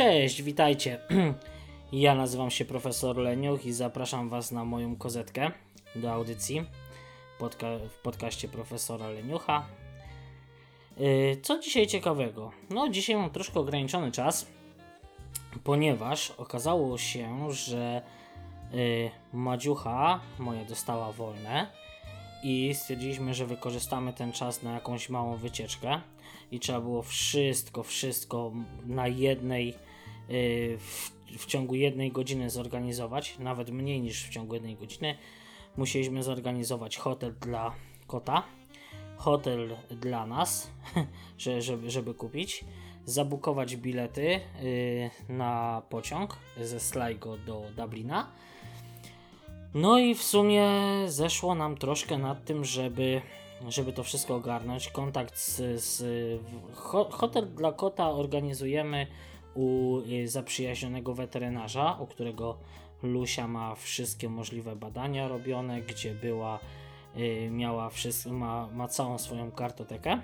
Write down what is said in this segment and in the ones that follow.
Cześć, witajcie. Ja nazywam się profesor Leniuch i zapraszam Was na moją kozetkę do audycji podca- w podcaście profesora Leniucha. Yy, Co dzisiaj ciekawego? No, dzisiaj mam troszkę ograniczony czas, ponieważ okazało się, że yy, Madziucha moja dostała wolne i stwierdziliśmy, że wykorzystamy ten czas na jakąś małą wycieczkę i trzeba było wszystko, wszystko na jednej, w, w ciągu jednej godziny zorganizować, nawet mniej niż w ciągu jednej godziny. Musieliśmy zorganizować hotel dla kota, hotel dla nas, że- żeby, żeby kupić, zabukować bilety yy, na pociąg ze Sligo do Dublina. No i w sumie zeszło nam troszkę nad tym, żeby, żeby to wszystko ogarnąć. Kontakt z, z hotel dla kota organizujemy u y, zaprzyjaźnionego weterynarza, u którego Lusia ma wszystkie możliwe badania robione, gdzie była, y, miała wszystko, ma, ma całą swoją kartotekę.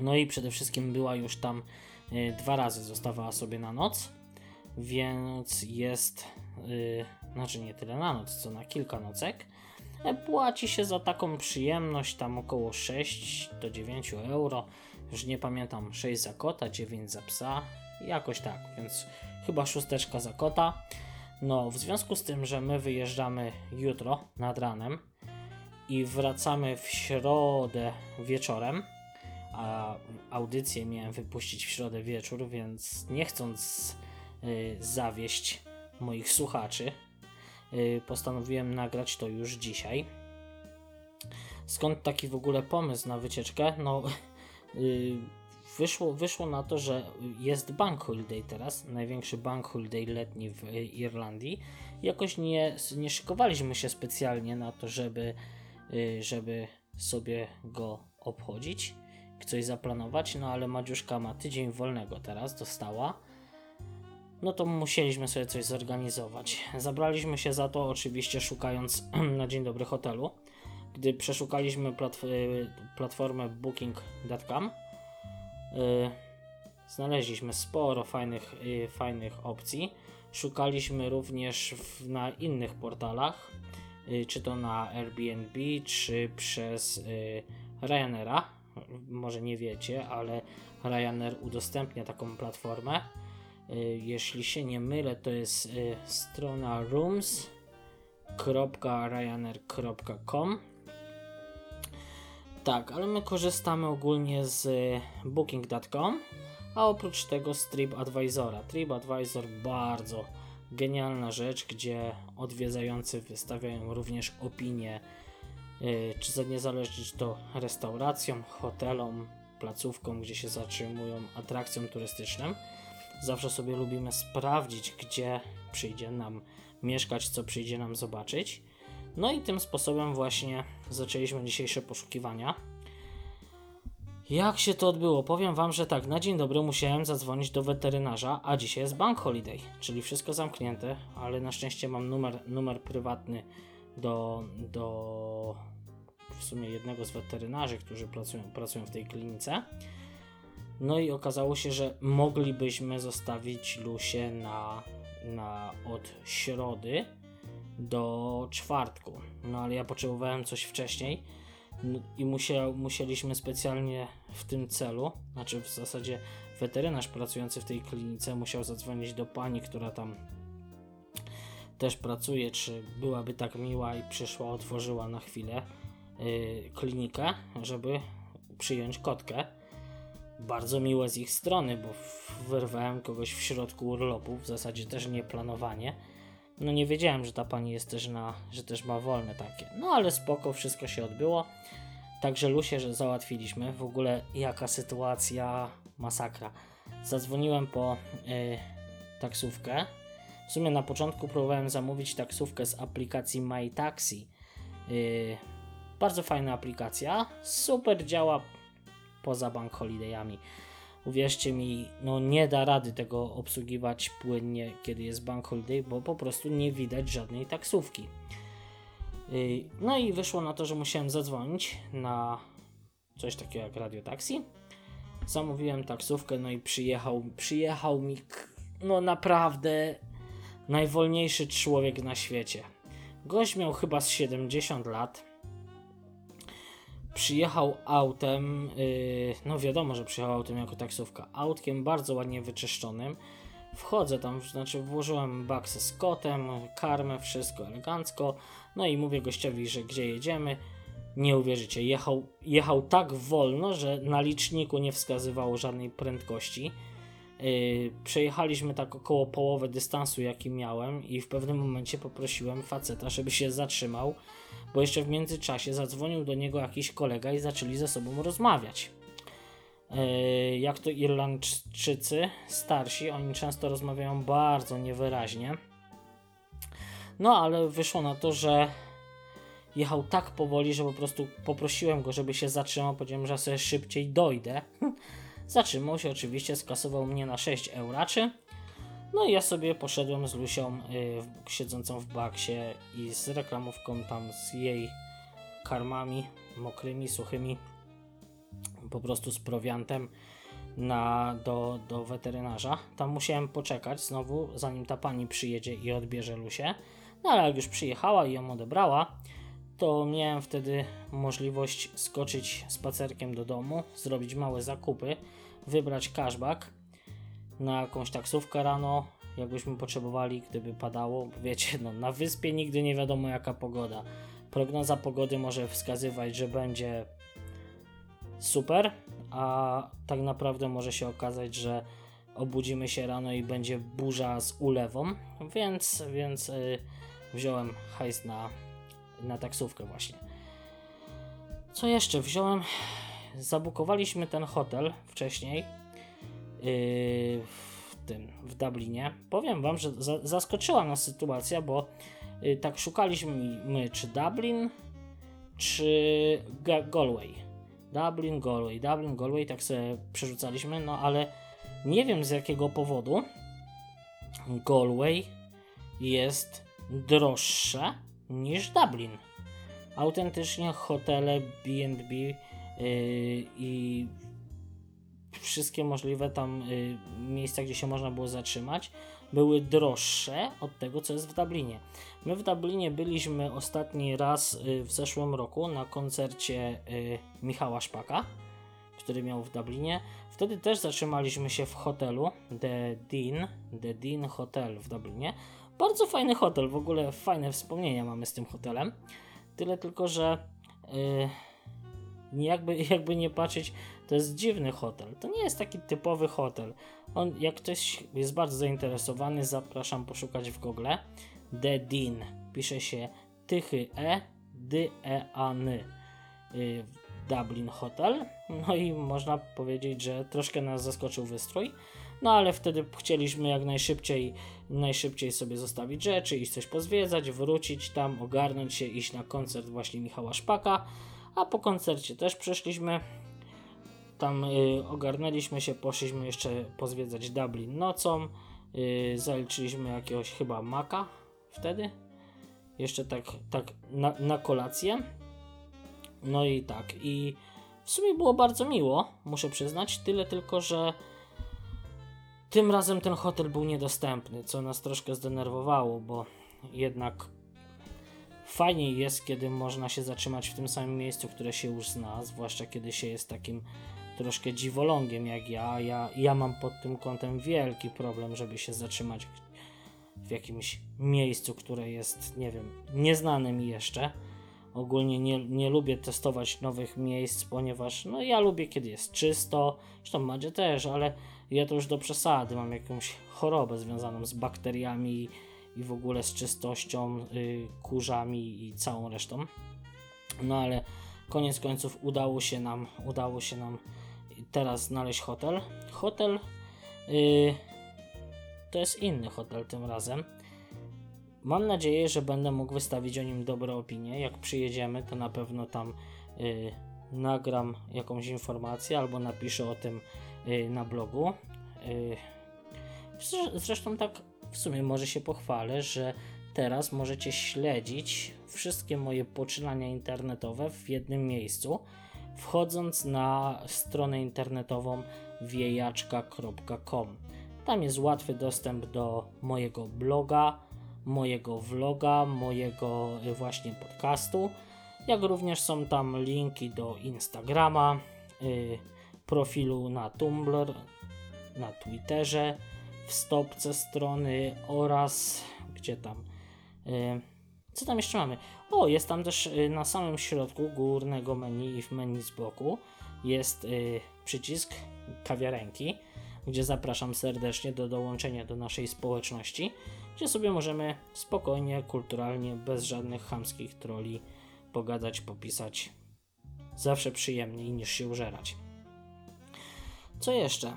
No i przede wszystkim była już tam y, dwa razy, zostawała sobie na noc, więc jest, znaczy nie tyle na noc, co na kilka nocek. E, Płaci się za taką przyjemność tam około 6 do 9 euro. Już nie pamiętam, 6 za kota, 9 za psa, jakoś tak, więc chyba szósteczka za kota. No, w związku z tym, że my wyjeżdżamy jutro nad ranem i wracamy w środę wieczorem, a audycję miałem wypuścić w środę wieczór, więc nie chcąc y, zawieść moich słuchaczy, y, postanowiłem nagrać to już dzisiaj. Skąd taki w ogóle pomysł na wycieczkę? No, y, wyszło, wyszło na to, że jest bank holiday teraz, największy bank holiday letni w Irlandii. Jakoś nie, nie szykowaliśmy się specjalnie na to, żeby, y, żeby sobie go obchodzić, coś zaplanować, no ale Madziuszka ma tydzień wolnego teraz, dostała no to musieliśmy sobie coś zorganizować. Zabraliśmy się za to oczywiście szukając na dzień dobry hotelu. Gdy przeszukaliśmy platf- y, platformę booking.com znaleźliśmy sporo fajnych, y, fajnych opcji. Szukaliśmy również w, na innych portalach, y, czy to na Airbnb, czy przez y, Ryanaira. Może nie wiecie, ale Ryanair udostępnia taką platformę. Y, Jeśli się nie mylę, to jest y, strona rooms.ryanair.com. Tak, ale my korzystamy ogólnie z y, booking.com, a oprócz tego z TripAdvisora. TripAdvisor bardzo genialna rzecz, gdzie odwiedzający wystawiają również opinie, y, czy za niezależnie to restauracjom, hotelom, placówkom, gdzie się zatrzymują, atrakcjom turystycznym zawsze sobie lubimy sprawdzić, gdzie przyjdzie nam mieszkać, co przyjdzie nam zobaczyć. No i tym sposobem właśnie zaczęliśmy dzisiejsze poszukiwania. Jak się to odbyło? Powiem Wam, że tak, na dzień dobry musiałem zadzwonić do weterynarza, a dzisiaj jest bank holiday, czyli wszystko zamknięte, ale na szczęście mam numer, numer prywatny do, do w sumie jednego z weterynarzy, którzy pracują, pracują w tej klinice. No i okazało się, że moglibyśmy zostawić Lusię na, na od środy do czwartku. No ale ja potrzebowałem coś wcześniej i musiał, musieliśmy specjalnie w tym celu, znaczy w zasadzie weterynarz pracujący w tej klinice musiał zadzwonić do pani, która tam też pracuje, czy byłaby tak miła i przyszła, otworzyła na chwilę yy, klinikę, żeby przyjąć kotkę bardzo miłe z ich strony, bo wyrwałem kogoś w środku urlopu, w zasadzie też nieplanowanie. No nie wiedziałem, że ta pani jest też na, że też ma wolne takie. No ale spoko, wszystko się odbyło. Także Lusię, że załatwiliśmy. W ogóle jaka sytuacja, masakra. Zadzwoniłem po y, taksówkę. W sumie na początku próbowałem zamówić taksówkę z aplikacji MyTaxi. Y, bardzo fajna aplikacja. Super działa poza bank holidayami. Uwierzcie mi, no nie da rady tego obsługiwać płynnie, kiedy jest bank holiday, bo po prostu nie widać żadnej taksówki. Yy, No i wyszło na to, że musiałem zadzwonić na coś takiego jak Radio Taxi. Zamówiłem taksówkę, no i przyjechał, przyjechał mi no naprawdę najwolniejszy człowiek na świecie. Gość miał chyba z 70 lat. Przyjechał autem, yy, no wiadomo, że przyjechał autem jako taksówka. Autkiem bardzo ładnie wyczyszczonym. Wchodzę tam, znaczy włożyłem baksę z kotem, karmę, wszystko elegancko. No i mówię gościowi, że gdzie jedziemy. Nie uwierzycie, jechał, jechał tak wolno, że na liczniku nie wskazywało żadnej prędkości. Yy, przejechaliśmy tak około połowę dystansu, jaki miałem, i w pewnym momencie poprosiłem faceta, żeby się zatrzymał, bo jeszcze w międzyczasie zadzwonił do niego jakiś kolega i zaczęli ze sobą rozmawiać. Yy, jak to Irlandczycy starsi, oni często rozmawiają bardzo niewyraźnie. No, ale wyszło na to, że jechał tak powoli, że po prostu poprosiłem go, żeby się zatrzymał. Powiedziałem, że sobie szybciej dojdę. Zatrzymał się oczywiście, skasował mnie na 6 euraczy. No i ja sobie poszedłem z Lusią y, siedzącą w baksie i z reklamówką tam z jej karmami mokrymi, suchymi, po prostu z prowiantem na, do, do weterynarza. Tam musiałem poczekać znowu, zanim ta pani przyjedzie i odbierze Lusię. No ale jak już przyjechała i ją odebrała, to miałem wtedy możliwość skoczyć spacerkiem do domu, zrobić małe zakupy, wybrać cashback na jakąś taksówkę rano, jakbyśmy potrzebowali, gdyby padało. Wiecie, no, na wyspie nigdy nie wiadomo jaka pogoda. Prognoza pogody może wskazywać, że będzie super, a tak naprawdę może się okazać, że obudzimy się rano i będzie burza z ulewą, więc, więc yy, wziąłem hajs na na taksówkę właśnie. Co jeszcze? Wziąłem, zabukowaliśmy ten hotel wcześniej yy, w tym, w Dublinie. Powiem wam, że za, zaskoczyła nas sytuacja, bo yy, tak szukaliśmy my, czy Dublin, czy Ga Galway. Dublin, Galway, Dublin, Galway, tak sobie przerzucaliśmy, no ale nie wiem z jakiego powodu Galway jest droższe niż Dublin. Autentycznie hotele B&B i wszystkie możliwe tam yy, miejsca, gdzie się można było zatrzymać, były droższe od tego, co jest w Dublinie. My w Dublinie byliśmy ostatni raz yy, w zeszłym roku na koncercie y, Michała Szpaka, który miał w Dublinie. Wtedy też zatrzymaliśmy się w hotelu The Dean, The Dean Hotel w Dublinie. Bardzo fajny hotel, w ogóle fajne wspomnienia mamy z tym hotelem. Tyle tylko, że yy, jakby, jakby nie patrzeć, to jest dziwny hotel. To nie jest taki typowy hotel. On, jak ktoś jest bardzo zainteresowany, zapraszam poszukać w Google. The Dean. Pisze się Tychy E, D E A N. Yy, Dublin Hotel. No i można powiedzieć, że troszkę nas zaskoczył wystrój. No ale wtedy chcieliśmy jak najszybciej, najszybciej sobie zostawić rzeczy, iść coś pozwiedzać, wrócić tam, ogarnąć się, iść na koncert właśnie Michała Szpaka. A po koncercie też przeszliśmy. Tam y, ogarnęliśmy się, poszliśmy jeszcze pozwiedzać Dublin nocą. Y, zaliczyliśmy jakiegoś chyba maka wtedy. Jeszcze tak, tak na, na kolację. No i tak, i w sumie było bardzo miło, muszę przyznać. Tyle tylko, że tym razem ten hotel był niedostępny, co nas troszkę zdenerwowało, bo jednak fajniej jest, kiedy można się zatrzymać w tym samym miejscu, które się już zna, zwłaszcza kiedy się jest takim troszkę dziwolągiem jak ja. Ja, ja mam pod tym kątem wielki problem, żeby się zatrzymać w jakimś miejscu, które jest, nie wiem, nieznane mi jeszcze. Ogólnie nie, nie lubię testować nowych miejsc, ponieważ no ja lubię kiedy jest czysto, zresztą Madzie też, ale ja to już do przesady, mam jakąś chorobę związaną z bakteriami i w ogóle z czystością, y, kurzami i całą resztą. No ale koniec końców udało się nam, udało się nam teraz znaleźć hotel. Hotel y, to jest inny hotel tym razem. Mam nadzieję, że będę mógł wystawić o nim dobre opinie. Jak przyjedziemy, to na pewno tam y, nagram jakąś informację albo napiszę o tym Y, na blogu. Y, zresztą tak w sumie może się pochwalę, że teraz możecie śledzić wszystkie moje poczynania internetowe w jednym miejscu, wchodząc na stronę internetową wiejaczka.com. Tam jest łatwy dostęp do mojego bloga, mojego vloga, mojego y, właśnie podcastu, jak również są tam linki do Instagrama, y, profilu na Tumblr, na Twitterze, w stopce strony oraz gdzie tam. y, Co tam jeszcze mamy? O, jest tam też y, na samym środku górnego menu i w menu z boku jest y, przycisk kawiarenki, gdzie zapraszam serdecznie do dołączenia do naszej społeczności, gdzie sobie możemy spokojnie, kulturalnie, bez żadnych chamskich troli pogadać, popisać. Zawsze przyjemniej niż się użerać. Co jeszcze?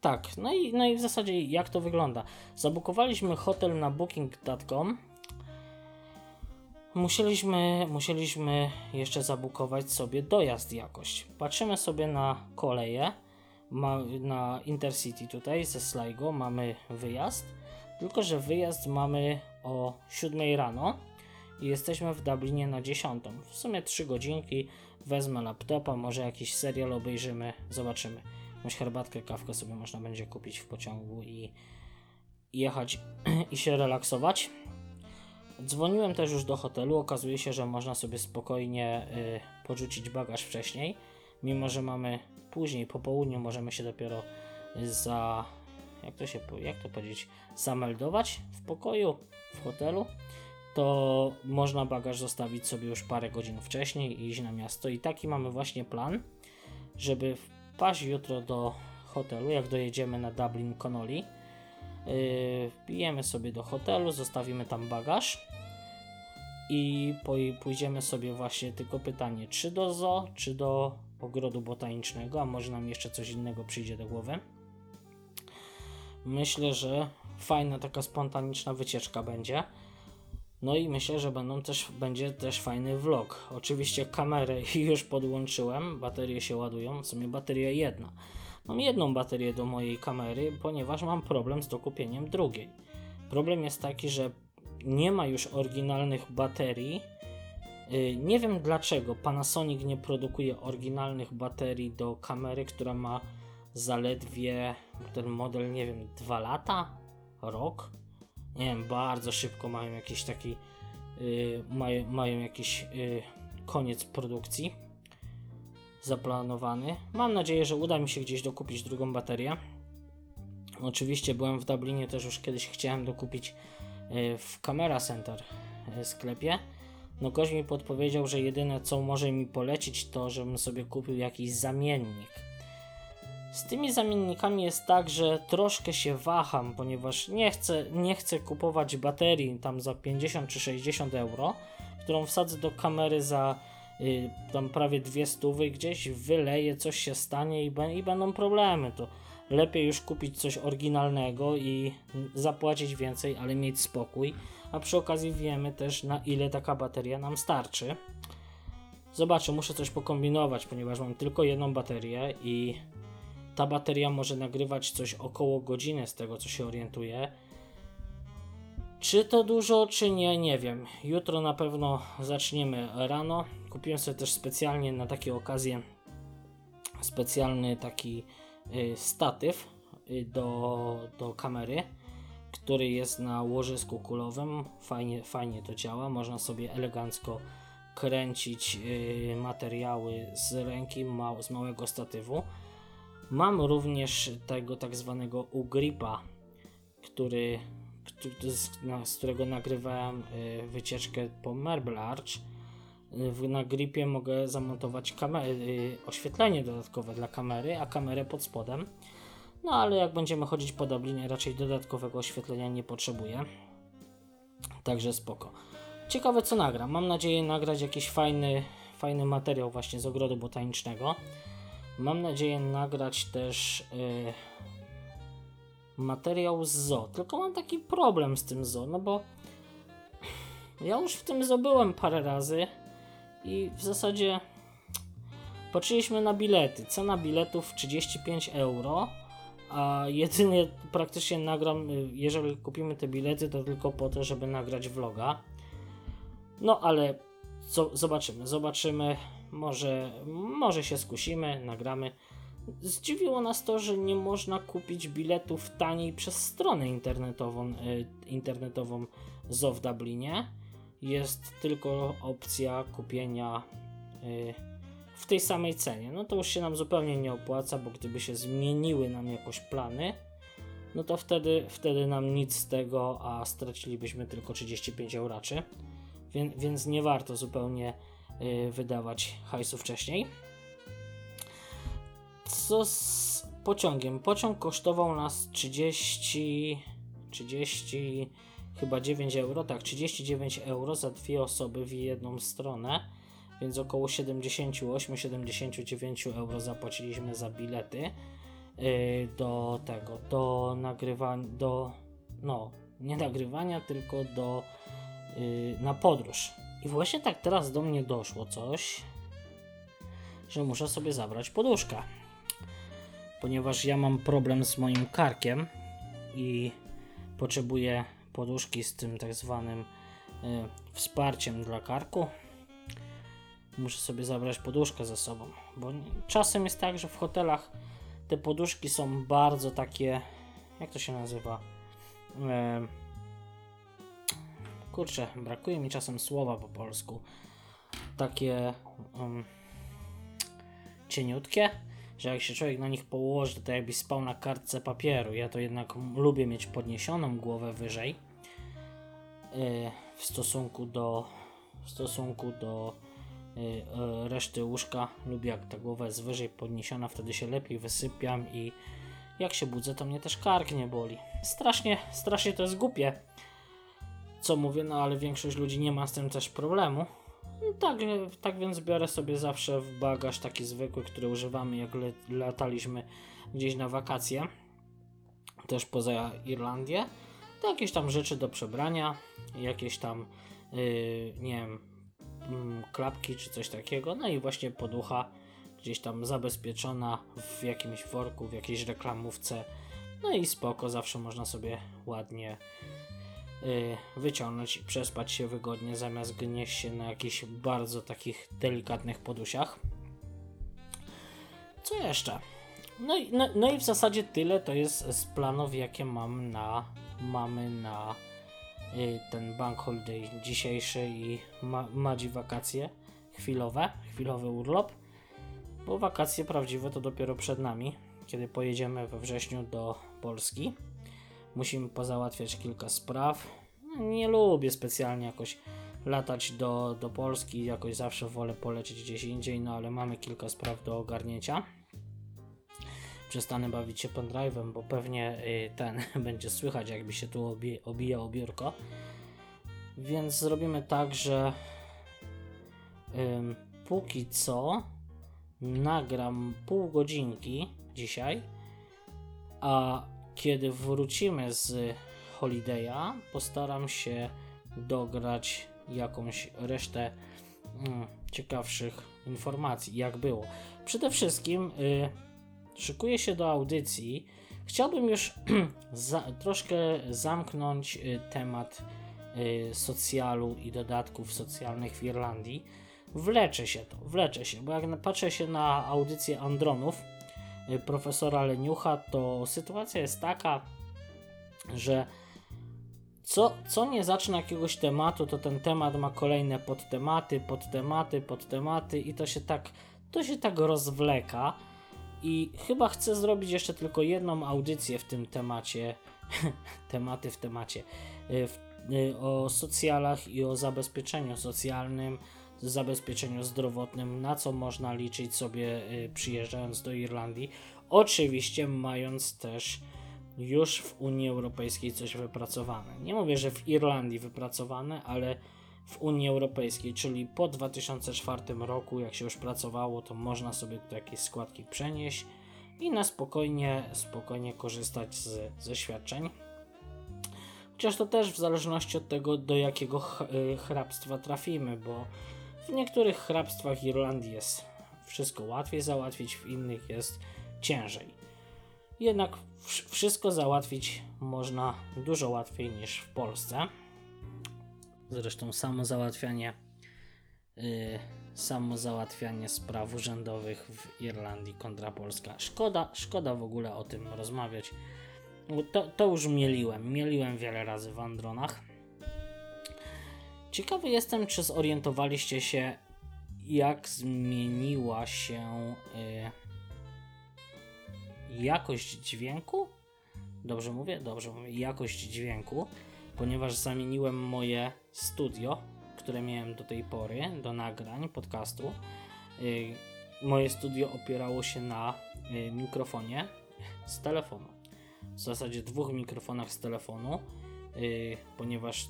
Tak, no i, no i w zasadzie jak to wygląda? Zabukowaliśmy hotel na booking.com. Musieliśmy, musieliśmy jeszcze zabukować sobie dojazd jakoś. Patrzymy sobie na koleje, ma, na Intercity tutaj ze Sligo mamy wyjazd, tylko że wyjazd mamy o 7 rano i jesteśmy w Dublinie na 10. W sumie 3 godzinki, wezmę laptopa, może jakiś serial obejrzymy, zobaczymy. Jakąś herbatkę, kawkę sobie można będzie kupić w pociągu i jechać i się relaksować. Dzwoniłem też już do hotelu. Okazuje się, że można sobie spokojnie y, porzucić bagaż wcześniej. Mimo, że mamy później, po południu, możemy się dopiero za. Jak to się jak to powiedzieć? Zameldować w pokoju, w hotelu. To można bagaż zostawić sobie już parę godzin wcześniej i iść na miasto. I taki mamy właśnie plan, żeby wpaść jutro do hotelu, jak dojedziemy na Dublin Connolly. Yy, wbijemy sobie do hotelu, zostawimy tam bagaż i pójdziemy sobie właśnie tylko pytanie, czy do zoo, czy do ogrodu botanicznego, a może nam jeszcze coś innego przyjdzie do głowy. Myślę, że fajna taka spontaniczna wycieczka będzie. No i myślę, że będą też, będzie też fajny vlog. Oczywiście kamerę już podłączyłem, baterie się ładują, w sumie bateria jedna. Mam jedną baterię do mojej kamery, ponieważ mam problem z dokupieniem drugiej. Problem jest taki, że nie ma już oryginalnych baterii. Yy, Nie wiem dlaczego Panasonic nie produkuje oryginalnych baterii do kamery, która ma zaledwie ten model, nie wiem, 2 lata, rok. Nie wiem, bardzo szybko mają jakiś taki, yy, mają, mają jakiś yy, koniec produkcji zaplanowany. Mam nadzieję, że uda mi się gdzieś dokupić drugą baterię. Oczywiście byłem w Dublinie, też już kiedyś chciałem dokupić y, w Camera Center y, sklepie. No gość mi podpowiedział, że jedyne co może mi polecić to, żebym sobie kupił jakiś zamiennik. Z tymi zamiennikami jest tak, że troszkę się waham, ponieważ nie chcę, nie chcę kupować baterii tam za 50 czy 60 euro, którą wsadzę do kamery za y, tam prawie dwie stówy, gdzieś wyleje, coś się stanie i, i będą problemy. To lepiej już kupić coś oryginalnego i zapłacić więcej, ale mieć spokój. A przy okazji wiemy też na ile taka bateria nam starczy. Zobaczę, muszę coś pokombinować, ponieważ mam tylko jedną baterię i ta bateria może nagrywać coś około godziny z tego co się orientuję. Czy to dużo, czy nie, nie wiem. Jutro na pewno zaczniemy rano. Kupiłem sobie też specjalnie na takie okazje specjalny taki y, statyw y, do, do kamery, który jest na łożysku kulowym. Fajnie, fajnie to działa. Można sobie elegancko kręcić y, materiały z ręki, ma, z małego statywu. Mam również tego tak zwanego ugripa, który, z, którego nagrywałem y, wycieczkę po Marble Arch. Y, na gripie mogę zamontować kamer- y, oświetlenie dodatkowe dla kamery, a kamerę pod spodem. No ale jak będziemy chodzić po Dublinie, raczej dodatkowego oświetlenia nie potrzebuję. Także spoko. Ciekawe co nagram. Mam nadzieję nagrać jakiś fajny, fajny materiał właśnie z ogrodu botanicznego. Mam nadzieję nagrać też y, materiał z zoo. Tylko mam taki problem z tym zoo, no bo ja już w tym zoo byłem parę razy i w zasadzie patrzyliśmy na bilety. Cena biletów 35 euro, a jedynie praktycznie nagram, y, jeżeli kupimy te bilety, to tylko po to, żeby nagrać vloga. No ale co, zobaczymy, zobaczymy. Może, może się skusimy, nagramy. Zdziwiło nas to, że nie można kupić biletów taniej przez stronę internetową, y, internetową ZO w Dublinie. Jest tylko opcja kupienia y, w tej samej cenie. No to już się nam zupełnie nie opłaca, bo gdyby się zmieniły nam jakoś plany, no to wtedy, wtedy nam nic z tego, a stracilibyśmy tylko 35 euraczy. Więc, więc nie warto zupełnie wydawać hajsu wcześniej. Co z pociągiem? Pociąg kosztował nas 30, 30, chyba 9 euro, tak, 39 euro za dwie osoby w jedną stronę, więc około 78-79 euro zapłaciliśmy za bilety yy, do tego, do nagrywania, do, no, nie nagrywania, tylko do, yy, na podróż. I właśnie tak teraz do mnie doszło coś, że muszę sobie zabrać poduszkę ponieważ ja mam problem z moim karkiem i potrzebuję poduszki z tym tak zwanym y, wsparciem dla karku. Muszę sobie zabrać poduszkę ze sobą, bo czasem jest tak, że w hotelach te poduszki są bardzo takie, jak to się nazywa? E, kurczę, brakuje mi czasem słowa po polsku. Takie um, cieniutkie że jak się człowiek na nich położy, to jakby spał na kartce papieru. Ja to jednak lubię mieć podniesioną głowę wyżej yy, w stosunku do w stosunku do yy, reszty łóżka. Lubię jak ta głowa jest wyżej podniesiona, wtedy się lepiej wysypiam i jak się budzę, to mnie też kark nie boli. Strasznie, strasznie to jest głupie, co mówię, no ale większość ludzi nie ma z tym też problemu. No tak, tak więc biorę sobie zawsze w bagaż taki zwykły, który używamy jak lataliśmy gdzieś na wakacje, też poza Irlandię. To jakieś tam rzeczy do przebrania, jakieś tam, yy, nie wiem, yy, klapki czy coś takiego. No i właśnie poducha gdzieś tam zabezpieczona w jakimś worku, w jakiejś reklamówce. No i spoko, zawsze można sobie ładnie wyciągnąć i przespać się wygodnie, zamiast gnieść się na jakichś bardzo takich delikatnych podusiach. Co jeszcze? No i, no, no i w zasadzie tyle to jest z planów, jakie mam na, mamy na y, ten bank holiday dzisiejszy i ma, madzi wakacje chwilowe, chwilowy urlop, bo wakacje prawdziwe to dopiero przed nami, kiedy pojedziemy we wrześniu do Polski. Musimy pozałatwiać kilka spraw. Nie lubię specjalnie jakoś latać do, do Polski, jakoś zawsze wolę polecieć gdzieś indziej, no ale mamy kilka spraw do ogarnięcia. Przestanę bawić się pendrive'em, bo pewnie y, ten będzie słychać, jakby się tu obi obijało biurko. Więc zrobimy tak, że ym, póki co nagram pół godzinki dzisiaj, a kiedy wrócimy z Holiday'a postaram się dograć jakąś resztę mm, ciekawszych informacji, jak było. Przede wszystkim y, szykuję się do audycji. Chciałbym już za, troszkę zamknąć y, temat y, socjalu i dodatków socjalnych w Irlandii. Wleczę się to, wleczę się, bo jak patrzę się na audycję Andronów, profesora Leniucha, to sytuacja jest taka, że co, co nie zaczyna jakiegoś tematu, to ten temat ma kolejne podtematy, podtematy, podtematy i to się tak, to się tak rozwleka. I chyba chcę zrobić jeszcze tylko jedną audycję w tym temacie, tematy w temacie, y, w, y, o socjalach i o zabezpieczeniu socjalnym, zabezpieczeniu zdrowotnym, na co można liczyć sobie y, przyjeżdżając do Irlandii. Oczywiście mając też już w Unii Europejskiej coś wypracowane. Nie mówię, że w Irlandii wypracowane, ale w Unii Europejskiej, czyli po 2004 roku, jak się już pracowało, to można sobie tu jakieś składki przenieść i na spokojnie, spokojnie korzystać z, ze świadczeń. Chociaż to też w zależności od tego, do jakiego y, hrabstwa trafimy, bo w niektórych hrabstwach Irlandii jest wszystko łatwiej załatwić, w innych jest ciężej. Jednak wszystko załatwić można dużo łatwiej niż w Polsce. Zresztą samo załatwianie y, samo załatwianie spraw urzędowych w Irlandii kontra Polska. Szkoda, szkoda w ogóle o tym rozmawiać. To, to już mieliłem. Mieliłem wiele razy w Andronach. Ciekawy jestem, czy zorientowaliście się, jak zmieniła się y, jakość dźwięku. Dobrze mówię? Dobrze mówię. Jakość dźwięku, ponieważ zamieniłem moje studio, które miałem do tej pory, do nagrań podcastu. Y, moje studio opierało się na y, mikrofonie z telefonu. W zasadzie dwóch mikrofonach z telefonu, y, ponieważ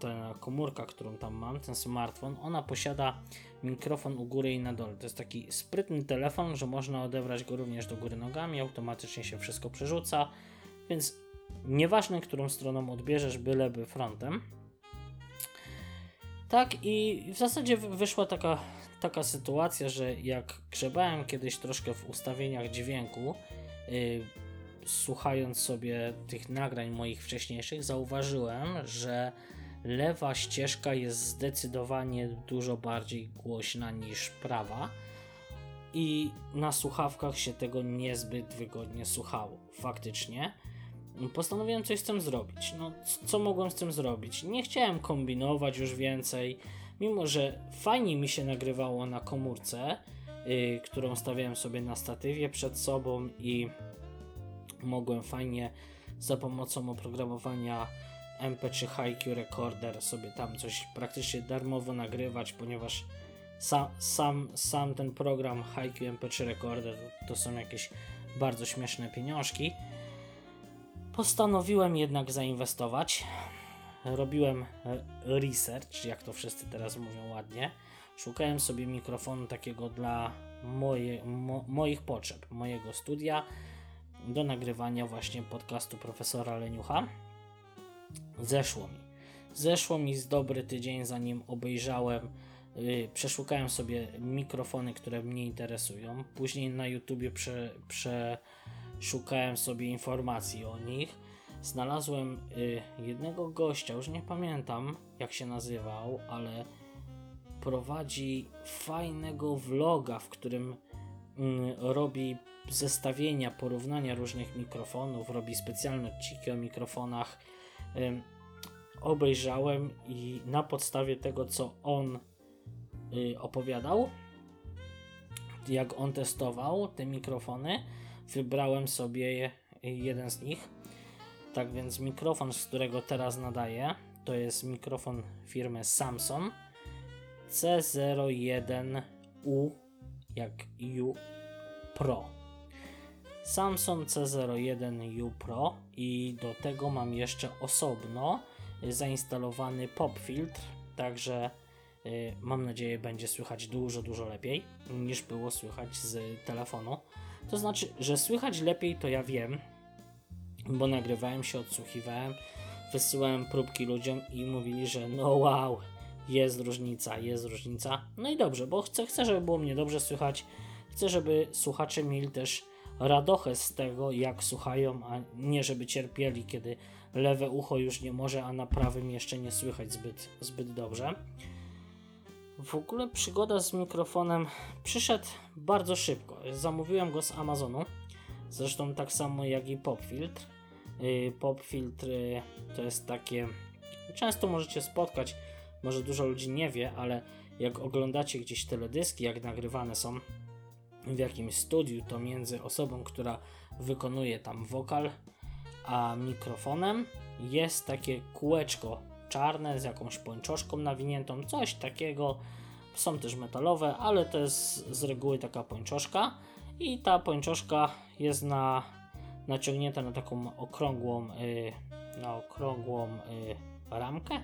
ta komórka, którą tam mam, ten smartfon, ona posiada mikrofon u góry i na dole. To jest taki sprytny telefon, że można odebrać go również do góry nogami, automatycznie się wszystko przerzuca, więc nieważne, którą stroną odbierzesz, byleby frontem. Tak i w zasadzie wy- wyszła taka, taka sytuacja, że jak grzebałem kiedyś troszkę w ustawieniach dźwięku, yy, słuchając sobie tych nagrań moich wcześniejszych, zauważyłem, że lewa ścieżka jest zdecydowanie dużo bardziej głośna niż prawa. I na słuchawkach się tego niezbyt wygodnie słuchało. Faktycznie. Postanowiłem coś z tym zrobić. No, co mogłem z tym zrobić? Nie chciałem kombinować już więcej. Mimo, że fajnie mi się nagrywało na komórce, yy, którą stawiałem sobie na statywie przed sobą i mogłem fajnie za pomocą oprogramowania MP3 HiQ Recorder sobie tam coś praktycznie darmowo nagrywać, ponieważ sam, sam, sam ten program HiQ MP3 Recorder to, są jakieś bardzo śmieszne pieniążki. Postanowiłem jednak zainwestować. Robiłem research, jak to wszyscy teraz mówią ładnie. Szukałem sobie mikrofonu takiego dla moje, mo, moich potrzeb, mojego studia do nagrywania właśnie podcastu profesora Leniucha. Zeszło mi. Zeszło mi z dobry tydzień, zanim obejrzałem, yy, przeszukałem sobie mikrofony, które mnie interesują. Później na YouTubie prze, przeszukałem sobie informacji o nich. Znalazłem yy, jednego gościa, już nie pamiętam jak się nazywał, ale prowadzi fajnego vloga, w którym mm, robi zestawienia, porównania różnych mikrofonów, robi specjalne odcinki o mikrofonach. Obejrzałem i na podstawie tego, co on y, opowiadał, jak on testował te mikrofony, wybrałem sobie je- jeden z nich. Tak więc mikrofon, z którego teraz nadaję, to jest mikrofon firmy Samsung C01U jak U Pro. Samsung C01U Pro i do tego mam jeszcze osobno y, zainstalowany pop filtr, także y, mam nadzieję będzie słychać dużo, dużo lepiej niż było słychać z telefonu. To znaczy, że słychać lepiej to ja wiem, bo nagrywałem się, odsłuchiwałem, wysyłałem próbki ludziom i mówili, że no wow, jest różnica, jest różnica. No i dobrze, bo chcę, chcę żeby było mnie dobrze słychać. Chcę, żeby słuchacze mieli też radochę z tego, jak słuchają, a nie żeby cierpieli, kiedy lewe ucho już nie może, a na prawym jeszcze nie słychać zbyt, zbyt dobrze. W ogóle przygoda z mikrofonem przyszedł bardzo szybko. Zamówiłem go z Amazonu. Zresztą tak samo jak i popfiltr. Yy, Popfiltr yy, to jest takie. Często możecie spotkać, może dużo ludzi nie wie, ale jak oglądacie gdzieś teledyski, jak nagrywane są w jakimś studiu, to między osobą, która wykonuje tam wokal, a mikrofonem jest takie kółeczko czarne z jakąś pończoszką nawiniętą, coś takiego. Są też metalowe, ale to jest z reguły taka pończoszka i ta pończoszka jest na, naciągnięta na taką okrągłą, y, na okrągłą y, ramkę